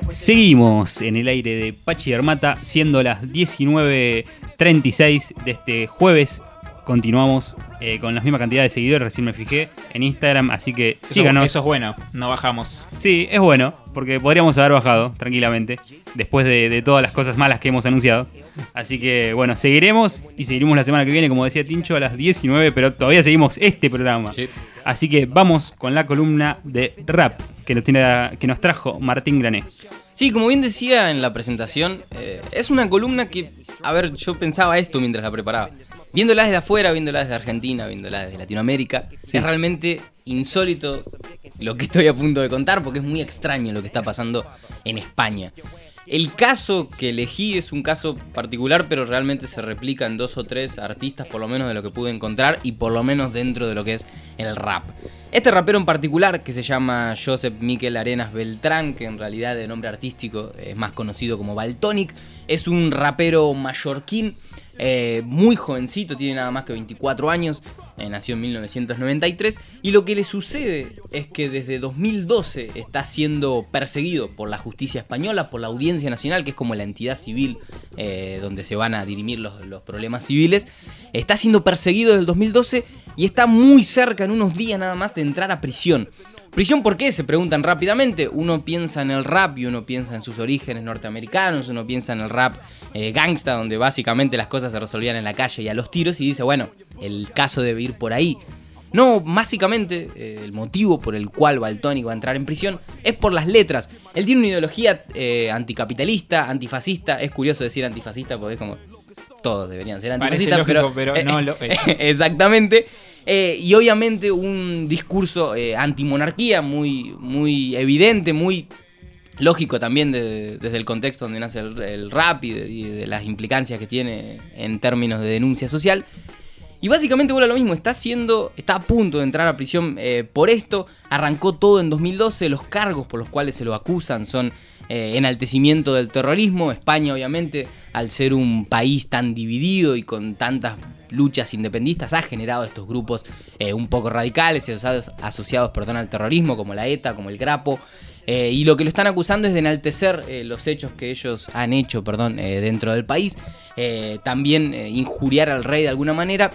Seguimos en el aire de Pachi Armata, siendo las 19.36 de este jueves. Continuamos eh, con la misma cantidad de seguidores, recién me fijé en Instagram, así que Eso, síganos. eso es bueno, no bajamos. Sí, es bueno, porque podríamos haber bajado tranquilamente, después de, de todas las cosas malas que hemos anunciado. Así que bueno, seguiremos y seguiremos la semana que viene, como decía Tincho, a las 19, pero todavía seguimos este programa. Así que vamos con la columna de rap que nos, tiene, que nos trajo Martín Grané. Sí, como bien decía en la presentación, eh, es una columna que, a ver, yo pensaba esto mientras la preparaba. Viéndola desde afuera, viéndola desde Argentina, viéndola desde Latinoamérica, es realmente insólito lo que estoy a punto de contar porque es muy extraño lo que está pasando en España. El caso que elegí es un caso particular, pero realmente se replica en dos o tres artistas, por lo menos de lo que pude encontrar, y por lo menos dentro de lo que es el rap. Este rapero en particular, que se llama Joseph Miquel Arenas Beltrán, que en realidad de nombre artístico es más conocido como Baltonic, es un rapero mallorquín, eh, muy jovencito, tiene nada más que 24 años, eh, nació en 1993, y lo que le sucede es que desde 2012 está siendo perseguido por la justicia española, por la Audiencia Nacional, que es como la entidad civil eh, donde se van a dirimir los, problemas civiles, está siendo perseguido desde el 2012 y está muy cerca, en unos días nada más, de entrar a prisión. ¿Prisión por qué? Se preguntan rápidamente. Uno piensa en el rap y uno piensa en sus orígenes norteamericanos, uno piensa en el rap eh, gangsta, donde básicamente las cosas se resolvían en la calle y a los tiros, y dice, bueno, el caso debe ir por ahí. No, básicamente eh, el motivo por el cual Baltoni va a entrar en prisión es por las letras. Él tiene una ideología eh, anticapitalista, antifascista. Es curioso decir antifascista porque es como todos deberían ser antifascistas, lógico, pero, pero no lo es. exactamente. Eh, y obviamente un discurso antimonarquía muy, muy evidente, muy lógico también de- desde el contexto donde nace el, el rap y de, y de las implicancias que tiene en términos de denuncia social. Y básicamente vuelve a lo mismo, está haciendo, está a punto de entrar a prisión eh, por esto. Arrancó todo en 2012, los cargos por los cuales se lo acusan son eh, enaltecimiento del terrorismo. España, obviamente, al ser un país tan dividido y con tantas luchas independistas, ha generado estos grupos eh, un poco radicales asociados, asociados perdón, al terrorismo, como la ETA, como el Grapo. Y lo que lo están acusando es de enaltecer los hechos que ellos han hecho perdón, dentro del país, también injuriar al rey de alguna manera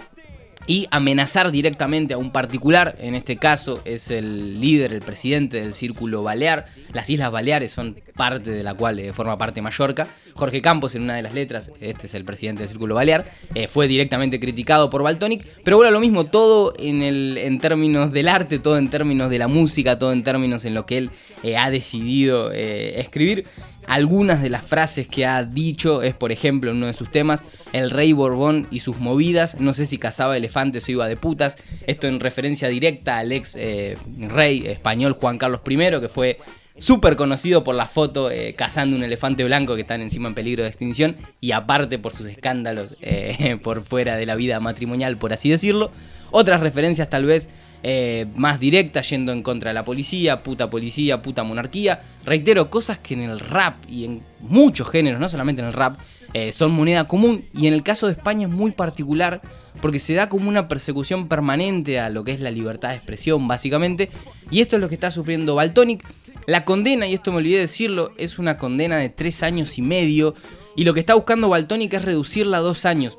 y amenazar directamente a un particular, en este caso es el líder, el presidente del Círculo Balear. Las Islas Baleares son parte de la cual eh, forma parte Mallorca. Jorge Campos, en una de las letras, este es el presidente del Círculo Balear, eh, fue directamente criticado por Baltonic, pero bueno, lo mismo, todo en, el, en términos del arte, todo en términos de la música, todo en términos en lo que él eh, ha decidido escribir. Algunas de las frases que ha dicho es, por ejemplo, en uno de sus temas, el rey Borbón y sus movidas, no sé si cazaba elefantes o iba de putas, esto en referencia directa al ex eh, rey español Juan Carlos I, que fue súper conocido por la foto eh, cazando un elefante blanco que están encima en peligro de extinción y aparte por sus escándalos eh, por fuera de la vida matrimonial, por así decirlo. Otras referencias tal vez eh, más directas yendo en contra de la policía, puta policía, puta monarquía. Reitero, cosas que en el rap y en muchos géneros, no solamente en el rap, eh, son moneda común y en el caso de España es muy particular porque se da como una persecución permanente a lo que es la libertad de expresión básicamente y esto es lo que está sufriendo Baltonic. La condena, y esto me olvidé decirlo, es una condena de tres años y medio y lo que está buscando Baltonic es reducirla a dos años.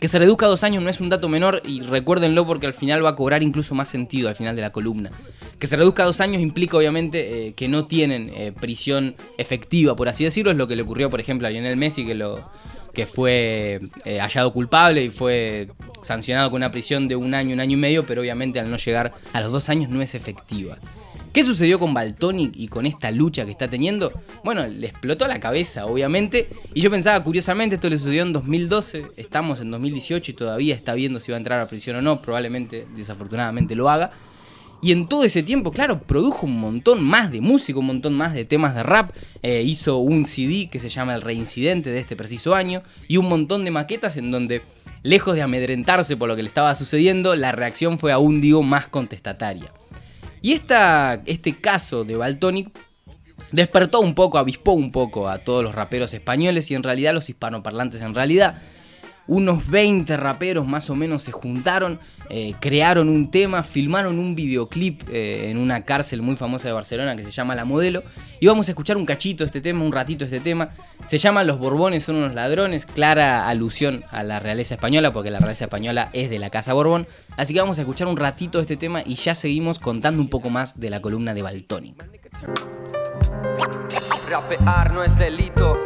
Que se reduzca a dos años no es un dato menor y recuérdenlo porque al final va a cobrar incluso más sentido al final de la columna. Que se reduzca a dos años implica obviamente eh, que no tienen eh, prisión efectiva, por así decirlo. Es lo que le ocurrió, por ejemplo, a Lionel Messi, que, lo, que fue eh, hallado culpable y fue sancionado con una prisión de un año, un año y medio, pero obviamente al no llegar a los dos años no es efectiva. ¿Qué sucedió con Baltonic y con esta lucha que está teniendo? Bueno, le explotó la cabeza, obviamente. Y yo pensaba, curiosamente, esto le sucedió en 2012. Estamos en 2018 y todavía está viendo si va a entrar a prisión o no. Probablemente, desafortunadamente, lo haga. Y en todo ese tiempo, claro, produjo un montón más de música, un montón más de temas de rap. Eh, hizo un CD que se llama El Reincidente de este preciso año. Y un montón de maquetas en donde, lejos de amedrentarse por lo que le estaba sucediendo, la reacción fue aún, digo, más contestataria. Y esta, este caso de Baltonic despertó un poco, avispó un poco a todos los raperos españoles y en realidad los hispanoparlantes en realidad. Unos 20 raperos más o menos se juntaron, eh, crearon un tema, filmaron un videoclip eh, en una cárcel muy famosa de Barcelona que se llama La Modelo. Y vamos a escuchar un cachito de este tema, un ratito este tema. Se llama Los Borbones son unos ladrones, clara alusión a la realeza española, porque la realeza española es de la Casa Borbón. Así que vamos a escuchar un ratito este tema y ya seguimos contando un poco más de la columna de Baltonic. Rapear no es delito.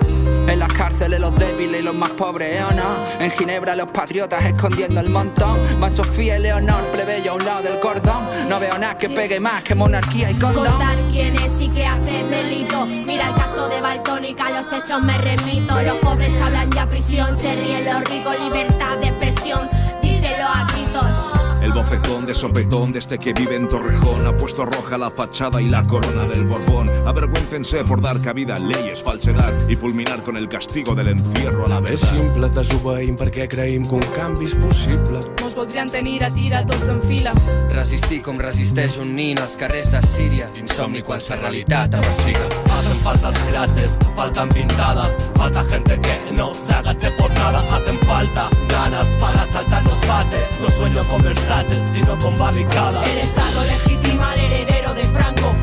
En las cárceles los débiles y los más pobres, ¿o no? En Ginebra los patriotas escondiendo el montón. Van Sofía y Leonor, plebeyo a un lado del cordón. No veo nada que pegue más que monarquía y condón. Contar quién y qué hace delito. Mira el caso de Baltónica, a los hechos me remito. Los pobres hablan ya prisión, se ríen los ricos, libertad de bofetón de sopetón de este que vive en Torrejón ha puesto roja la fachada y la corona del Borbón. Avergüéncense por dar cabida a leyes, falsedad y fulminar con el castigo del encierro a la És verdad. simple, desobeïm perquè creïm que un canvi és possible. Mos voldrien tenir a tira tots en fila. Resistir com resisteix un nin als carrers de Síria. Insomni quan sa realitat. Hacen falta scratches, faltan pintadas, falta gente que no se agache por nada, hacen falta ganas para saltar los baches, no sueño con Versace, El Estado legitima al heredero de Franco.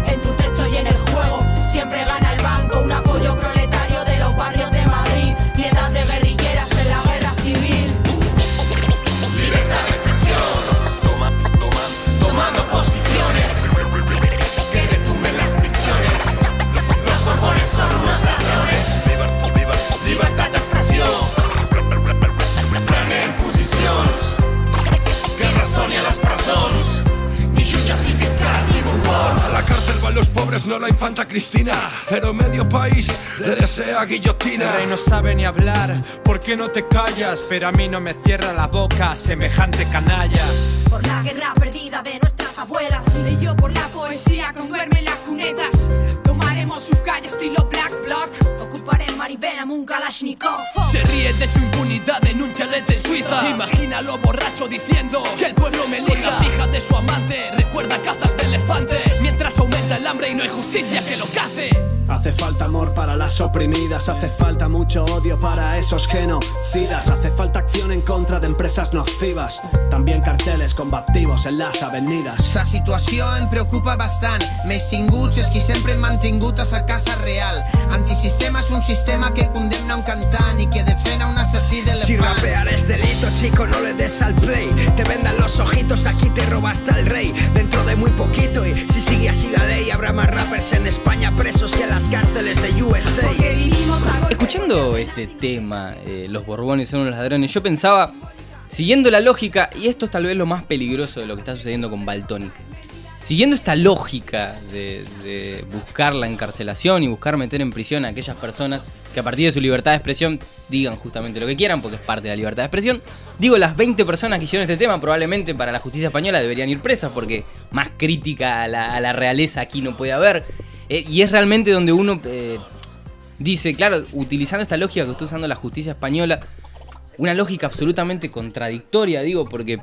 Borbons. A los pobres, no la infanta Cristina. Pero medio país le desea guillotina. El rey no sabe ni hablar. ¿Por qué no te callas? Pero a mí no me cierra la boca semejante canalla. Por la guerra perdida de nuestras abuelas. Y yo por la poesía con verme en las cunetas. Tomaremos su calle estilo Black Block. Ocuparé Maribel un Kalashnikov. Se ríe de su impunidad en un chalet en Suiza. Imagínalo borracho diciendo que el pueblo me elija. La pija de su amante recuerda cazas de elefantes. Mientras aumenta el hambre y no hay justicia que lo cace. Hace falta amor para las oprimidas, hace falta mucho odio para esos genocidas, hace falta acción en contra de empresas nocivas, también carteles combativos en las avenidas. La situació em preocupa bastant. Més tinguts és qui sempre hem mantingut a sa casa real. Antisistema és un sistema que condemna un cantant i que defèn a un assassí d'elefants. Si rapear es delito, chico, no le des al play. Te vendan los ojitos, aquí te robaste al rey. Dentro de muy poquito, y si sigue así la ley, habrá más rappers en España presos que en las cárceles de USA. Escuchando este tema, eh, los Borbones son unos ladrones, yo pensaba, siguiendo la lógica, y esto es tal vez lo más peligroso de lo que está sucediendo con Baltonic. Siguiendo esta lógica de, buscar la encarcelación y buscar meter en prisión a aquellas personas que a partir de su libertad de expresión digan justamente lo que quieran, porque es parte de la libertad de expresión. Digo, las 20 personas que hicieron este tema probablemente para la justicia española deberían ir presas, porque más crítica a la, a realeza aquí no puede haber. Eh, y es realmente donde uno eh, dice, claro, utilizando esta lógica que está usando la justicia española, una lógica absolutamente contradictoria, digo, porque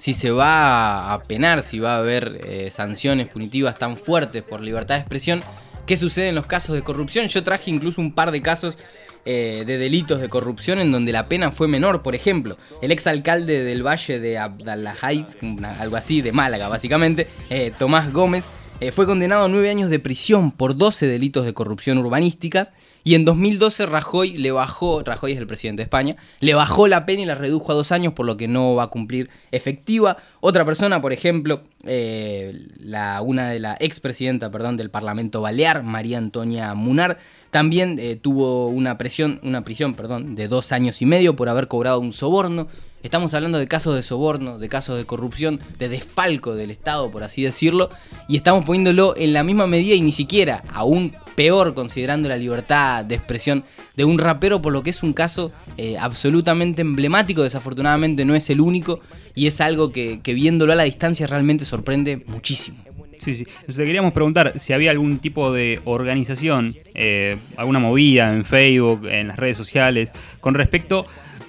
si se va a penar, si va a haber eh, sanciones punitivas tan fuertes por libertad de expresión, ¿qué sucede en los casos de corrupción? Yo traje incluso un par de casos eh, de delitos de corrupción en donde la pena fue menor. Por ejemplo, el exalcalde del Valle de Abdalajaiz, una- algo así, de Málaga básicamente, eh, Tomás Gómez, fue condenado a nueve años de prisión por 12 delitos de corrupción urbanísticas. Y en 2012 Rajoy le bajó, Rajoy es el presidente de España, le bajó la pena y la redujo a dos años, por lo que no va a cumplir efectiva. Otra persona, por ejemplo, eh, la, una de la expresidenta del Parlamento Balear, María Antonia Munar, también eh, tuvo una, presión, una prisión perdón, de dos años y medio por haber cobrado un soborno. Estamos hablando de casos de soborno, de casos de corrupción, de desfalco del Estado, por así decirlo, y estamos poniéndolo en la misma medida y ni siquiera, aún peor considerando la libertad de expresión de un rapero, por lo que es un caso eh, absolutamente emblemático, desafortunadamente no es el único, y es algo que, que viéndolo a la distancia realmente sorprende muchísimo. Sí, sí. Entonces te queríamos preguntar si había algún tipo de organización, eh, alguna movida en Facebook, en las redes sociales, con respecto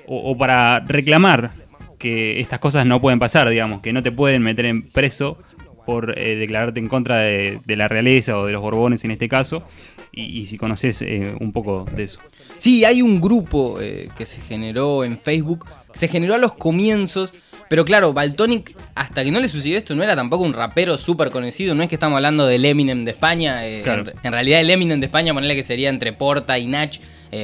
o, o para reclamar que estas cosas no pueden pasar, digamos, que no te pueden meter en preso por eh, declararte en contra de, de la realeza o de los Borbones en este caso, y, y si conoces eh, un poco de eso. Sí, hay un grupo eh, que se generó en Facebook, se generó a los comienzos, pero claro, Baltonic, hasta que no le sucedió esto, no era tampoco un rapero súper conocido, no es que estamos hablando del Eminem de España, Claro. en, en realidad el Eminem de España, ponerle que sería entre Porta y Nach,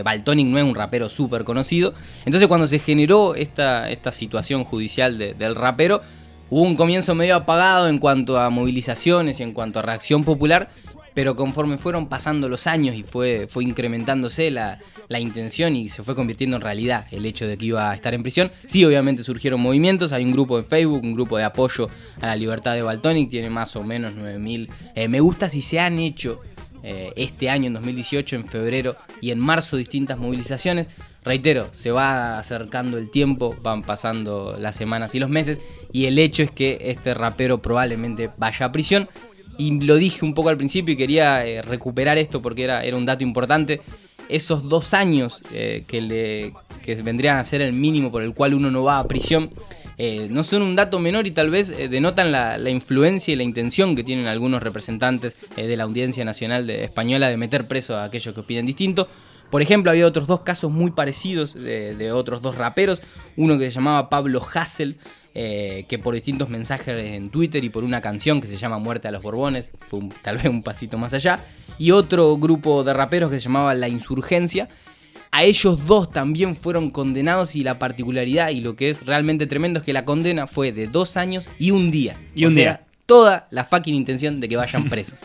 Baltonic no es un rapero súper conocido, entonces cuando se generó esta, esta situación judicial de- del rapero, hubo un comienzo medio apagado en cuanto a movilizaciones y en cuanto a reacción popular, pero conforme fueron pasando los años y fue, fue incrementándose la, la intención y se fue convirtiendo en realidad el hecho de que iba a estar en prisión, sí obviamente surgieron movimientos, hay un grupo en Facebook, un grupo de apoyo a la libertad de Baltonic, tiene más o menos 9000 eh, me gusta si se han hecho eh, este año, en 2018, en febrero y en marzo, distintas movilizaciones. Reitero, se va acercando el tiempo, van pasando las semanas y los meses, y el hecho es que este rapero probablemente vaya a prisión. Y lo dije un poco al principio y quería eh, recuperar esto porque era, era un dato importante. Esos dos años eh, que, le, que vendrían a ser el mínimo por el cual uno no va a prisión, eh, no son un dato menor y tal vez denotan la, influencia y la intención que tienen algunos representantes de la Audiencia Nacional de- Española de meter preso a aquellos que opinen distinto. Por ejemplo, había otros dos casos muy parecidos de, de otros dos raperos. Uno que se llamaba Pablo Hassel, eh, que por distintos mensajes en Twitter y por una canción que se llama Muerte a los Borbones, fue un- tal vez un pasito más allá. Y otro grupo de raperos que se llamaba La Insurgencia. A ellos dos también fueron condenados y la particularidad y lo que es realmente tremendo es que la condena fue de dos años y un día. Y O un sea, día. Toda la fucking intención de que vayan presos.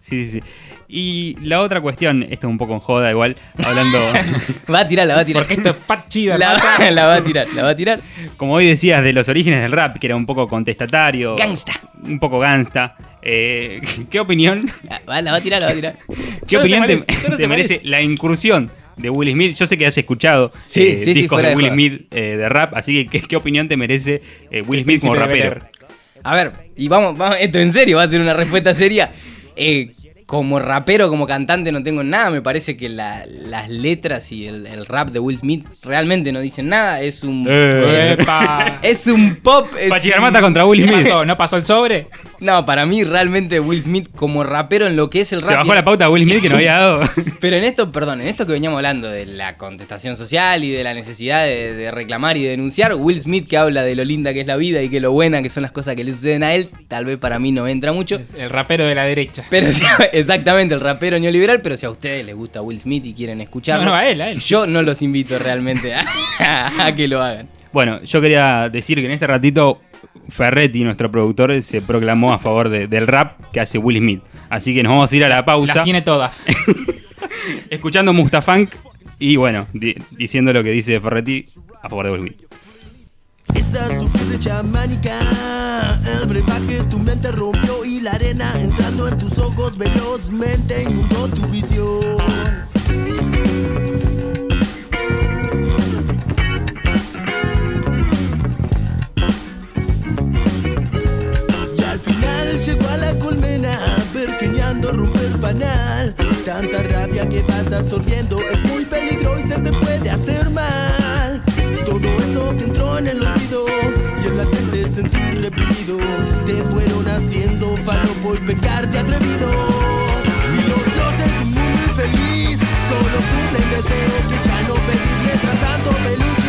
Sí, sí, sí. Y la otra cuestión, esto es un poco en joda igual, hablando... va a tirar, la va a tirar. Porque esto es Pachi de La, Mata. la va a tirar, la va a tirar. Como hoy decías, de los orígenes del rap, que era un poco contestatario. Gangsta. Un poco gangsta. Eh, ¿Qué opinión? Va, la va a tirar, la va a tirar. ¿Qué Yo no sé opinión te, no merece la incursión de Will Smith? Yo sé que has escuchado Sí, eh, sí, sí, discos fuera de Will. Smith eh, de rap, así que ¿qué, qué opinión te merece eh, Will El Smith como rapero? A ver, y vamos, vamos, esto en serio, va a ser una respuesta seria. Eh, como rapero, como cantante, no tengo nada. Me parece que la- las letras y el, el rap de Will Smith realmente no dicen nada. Es un. Eh. Es, un pop. Es un- contra Will ¿Qué Smith. pasó? ¿No pasó el sobre? No, para mí realmente Will Smith como rapero en lo que es el rap. Se bajó la pauta Will Smith que no había dado. Pero en esto, perdón, en esto que veníamos hablando de la contestación social y de la necesidad de, de reclamar y de denunciar, Will Smith que habla de lo linda que es la vida y que lo buena que son las cosas que le suceden a él, tal vez para mí no entra mucho. El rapero de la derecha. Pero si- exactamente, el rapero neoliberal, pero si a ustedes les gusta Will Smith y quieren escucharlo, No, no, a él, a él. yo no los invito realmente a, a que lo hagan. Bueno, yo quería decir que en este ratito Ferretti, nuestro productor, se proclamó a favor de- del rap que hace Will Smith. Así que nos vamos a ir a la pausa. Las tiene todas. Escuchando Mustafunk y bueno, di- diciendo lo que dice Ferretti a favor de Will Smith. Esta es tu de chamánica El brebaje tu mente rompió y la arena entrando en tus ojos velozmente inundó tu visión. Llegó a la colmena, pergeñando romper panal. Tanta rabia que vas absorbiendo es muy peligroso y ser te puede hacer mal. Todo eso que entró en el olvido y el latente sentir reprimido te fueron haciendo falo por pecar de atrevido. Y los dioses un mundo infeliz solo cumplen deseos que ya no pedís. Mientras tanto, Peluche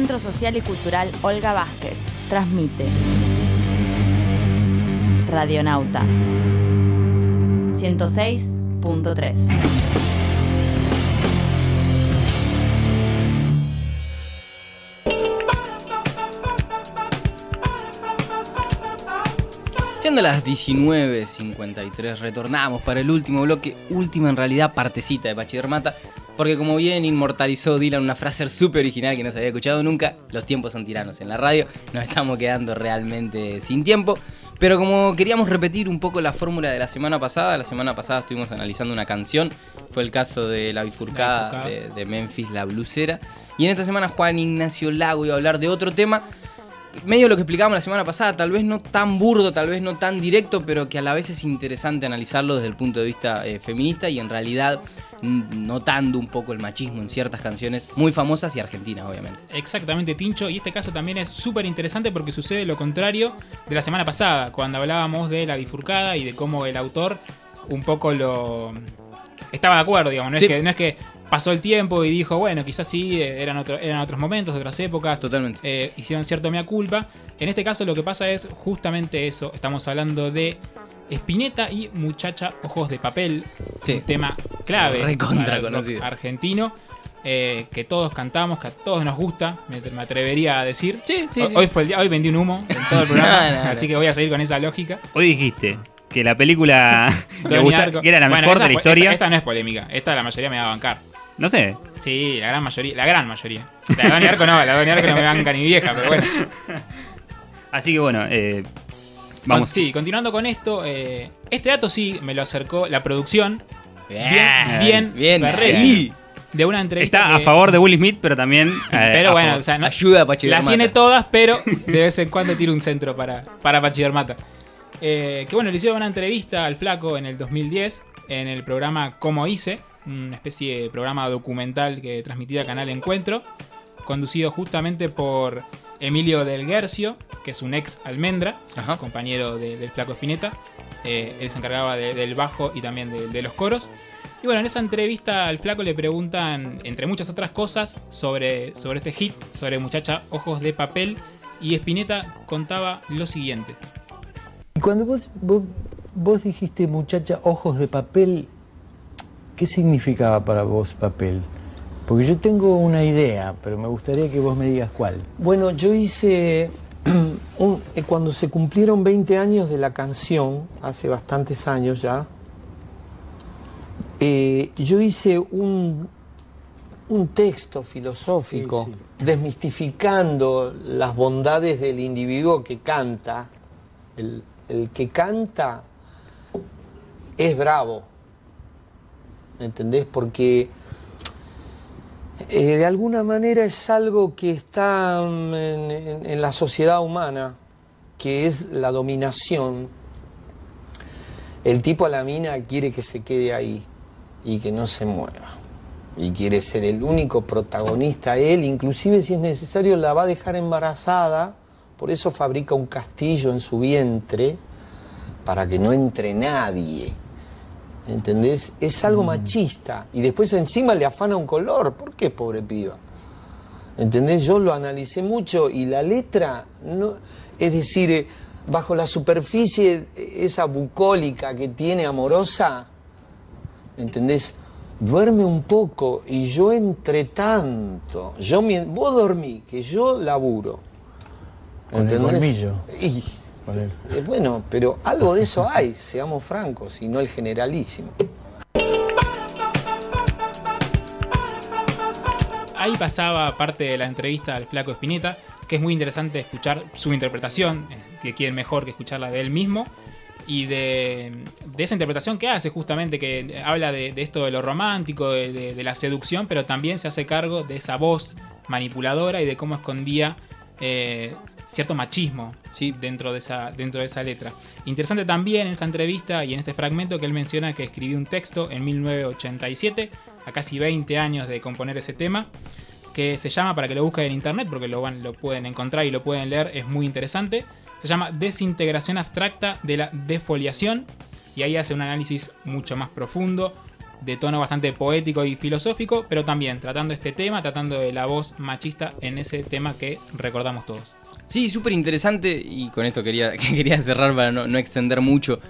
Centro Social y Cultural Olga Vázquez, transmite. Radionauta. 106.3. Siendo las 19.53, retornamos para el último bloque, última en realidad partecita de Pachidermata, porque como bien inmortalizó Dylan una frase súper original que no se había escuchado nunca, los tiempos son tiranos en la radio, nos estamos quedando realmente sin tiempo, pero como queríamos repetir un poco la fórmula de la semana pasada, la semana pasada estuvimos analizando una canción, fue el caso de La Bifurcada, La de, de Memphis, La Blusera, y en esta semana Juan Ignacio Lago iba a hablar de otro tema, medio lo que explicábamos la semana pasada, tal vez no tan burdo, tal vez no tan directo, pero que a la vez es interesante analizarlo desde el punto de vista eh, feminista y en realidad notando un poco el machismo en ciertas canciones muy famosas y argentinas, obviamente. Exactamente, Tincho. Y este caso también es súper interesante porque sucede lo contrario de la semana pasada, cuando hablábamos de la bifurcada y de cómo el autor un poco lo. Estaba de acuerdo, digamos. No es, Sí. que, no es que pasó el tiempo y dijo, bueno, quizás sí, eh, eran, otro- eran otros momentos, otras épocas. Totalmente. eh, hicieron cierto mea culpa. En este caso lo que pasa es justamente eso. Estamos hablando de Spinetta y Muchacha Ojos de Papel. Sí. Un tema clave Recontra conocido. argentino. eh, que todos cantamos, que a todos nos gusta, me, me atrevería a decir. Sí, sí, hoy, sí. hoy fue el día, hoy vendí un humo en todo el programa, No, no, no. así que voy a seguir con esa lógica. Hoy dijiste que la película que, era la Bueno, mejor esa de la historia. Esta, esta no es polémica, esta la mayoría me va a bancar. No sé. Sí, la gran mayoría, la gran mayoría. La de Donnie Darko no, la de Donnie Darko no me banca ni vieja, pero bueno. Así que bueno, eh, Con- vamos. sí, continuando con esto, eh, este dato sí me lo acercó la producción. Bien, bien, bien. De una entrevista. Está a favor de Will Smith, pero también. eh, Pero a bueno, favor. o sea, no- Ayuda a Pachi las tiene todas, pero de vez en cuando tira un centro para, para. Eh, que bueno, le hicieron una entrevista al Flaco en el 2010 en el programa Como Hice, una especie de programa documental que transmitía Canal Encuentro, conducido justamente por Emilio Del Guercio, que es un ex almendra, compañero de- del Flaco Espineta. Eh, él se encargaba de- del bajo y también de, de los coros. Y bueno, en esa entrevista al flaco le preguntan, entre muchas otras cosas, sobre, sobre este hit, sobre Muchacha Ojos de Papel. Y Spinetta contaba lo siguiente. Cuando vos, vos, vos dijiste muchacha ojos de papel, ¿qué significaba para vos papel? Porque yo tengo una idea, pero me gustaría que vos me digas cuál. Bueno, yo hice, un- eh, cuando se cumplieron 20 años de la canción, hace bastantes años ya, eh, yo hice un, un texto filosófico Sí, desmistificando las bondades del individuo que canta. El, el que canta es bravo, ¿entendés? Porque eh, de alguna manera es algo que está mm, en, en- en la sociedad humana, que es la dominación. El tipo a la mina quiere que se quede ahí y que no se mueva. Y quiere ser el único protagonista él, inclusive si es necesario la va a dejar embarazada, por eso fabrica un castillo en su vientre, para que no entre nadie. ¿Entendés? Es algo machista. Y después encima le afana un color. ¿Por qué, pobre piba? ¿Entendés? Yo lo analicé mucho y la letra, no, es decir, eh, bajo la superficie, eh, esa bucólica que tiene amorosa, ¿entendés? Duerme un poco y yo entre tanto, yo vos dormí, que yo laburo. Con el eh, bueno, pero algo de eso hay, seamos francos, y no el generalísimo. Ahí pasaba parte de la entrevista al flaco Spinetta, que es muy interesante escuchar su interpretación, que quién mejor que escucharla de él mismo, y de, de esa interpretación que hace justamente, que habla de, de esto de lo romántico, de, de- de la seducción, pero también se hace cargo de esa voz manipuladora y de cómo escondía eh, cierto machismo dentro, de esa, dentro de esa letra. Interesante también en esta entrevista y en este fragmento que él menciona que escribió un texto en 1987, a casi 20 años de componer ese tema, que se llama, para que lo busquen en internet, porque lo, van, lo pueden encontrar y lo pueden leer, es muy interesante. Se llama Desintegración Abstracta de la Defoliación, y ahí hace un análisis mucho más profundo, de tono bastante poético y filosófico, pero también tratando este tema, tratando de la voz machista en ese tema que recordamos todos. Sí, súper interesante y con esto quería, que quería cerrar para no, no extender mucho.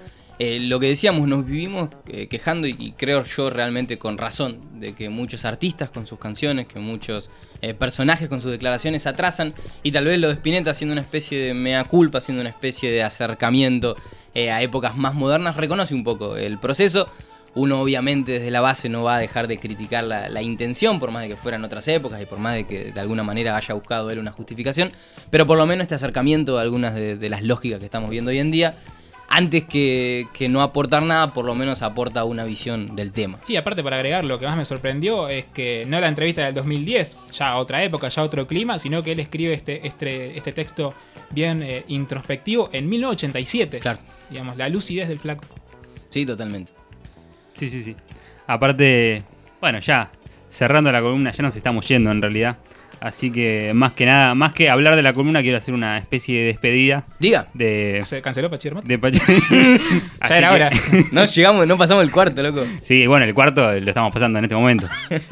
Eh, lo que decíamos, nos vivimos eh, quejando y, creo yo realmente con razón de que muchos artistas con sus canciones, que muchos eh, personajes con sus declaraciones atrasan y tal vez lo de Spinetta haciendo una especie de mea culpa, haciendo una especie de acercamiento a épocas más modernas, reconoce un poco el proceso. Uno obviamente desde la base no va a dejar de criticar la, la intención, por más de que fueran otras épocas y por más de que de alguna manera haya buscado él una justificación, pero por lo menos este acercamiento a algunas de, de las lógicas que estamos viendo hoy en día, antes que, que no aportar nada, por lo menos aporta una visión del tema. Sí, aparte para agregar, lo que más me sorprendió es que no la entrevista del 2010, ya otra época, ya otro clima, sino que él escribe este, este, este texto bien eh, introspectivo en 1987. Claro. Digamos, la lucidez del flaco. Sí, totalmente. Sí, sí, sí. Aparte, bueno, ya cerrando la columna, ya nos estamos yendo en realidad. Así que más que nada, más que hablar de la columna, quiero hacer una especie de despedida. Diga. De, ¿Se canceló Pachi de Pachi- Así era hora. No llegamos, no pasamos el cuarto, loco. Sí, bueno, el cuarto lo estamos pasando en este momento.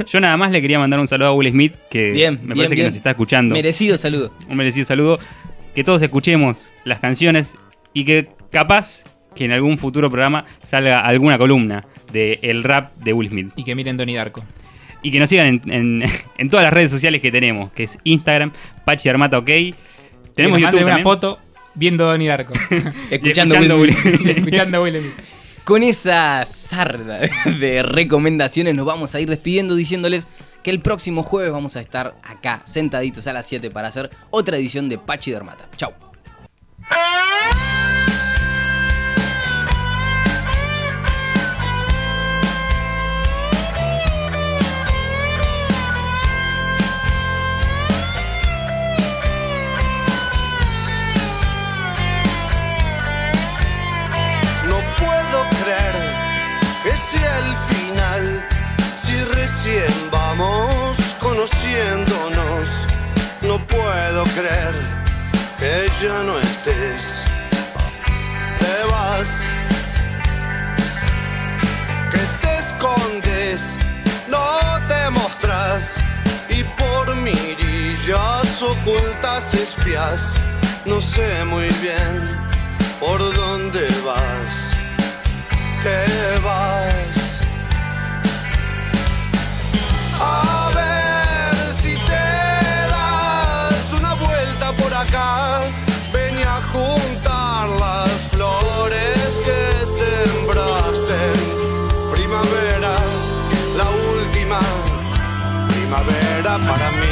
Yo nada más le quería mandar un saludo a Will Smith, que Bien, me bien, parece que bien. nos está escuchando. Merecido saludo. Un merecido saludo. Que todos escuchemos las canciones y que capaz que en algún futuro programa salga alguna columna de el rap de Will Smith. Y que miren Donnie Darko. Y que nos sigan en, en- en todas las redes sociales que tenemos, que es Instagram, Pachi Armata OK. Tenemos YouTube una foto viendo Donnie Darko. Escuchando escuchando Will Will Smith. Escuchando Will Smith. Con esa sarda de recomendaciones nos vamos a ir despidiendo diciéndoles que el próximo jueves vamos a estar acá sentaditos a las 7 para hacer otra edición de Pachi Dermata. Chau. Puedo creer que ya no estés. Te vas, que te escondes, no te mostras y por mirillas ocultas espías. No sé muy bien por dónde vas, te vas. Para mí.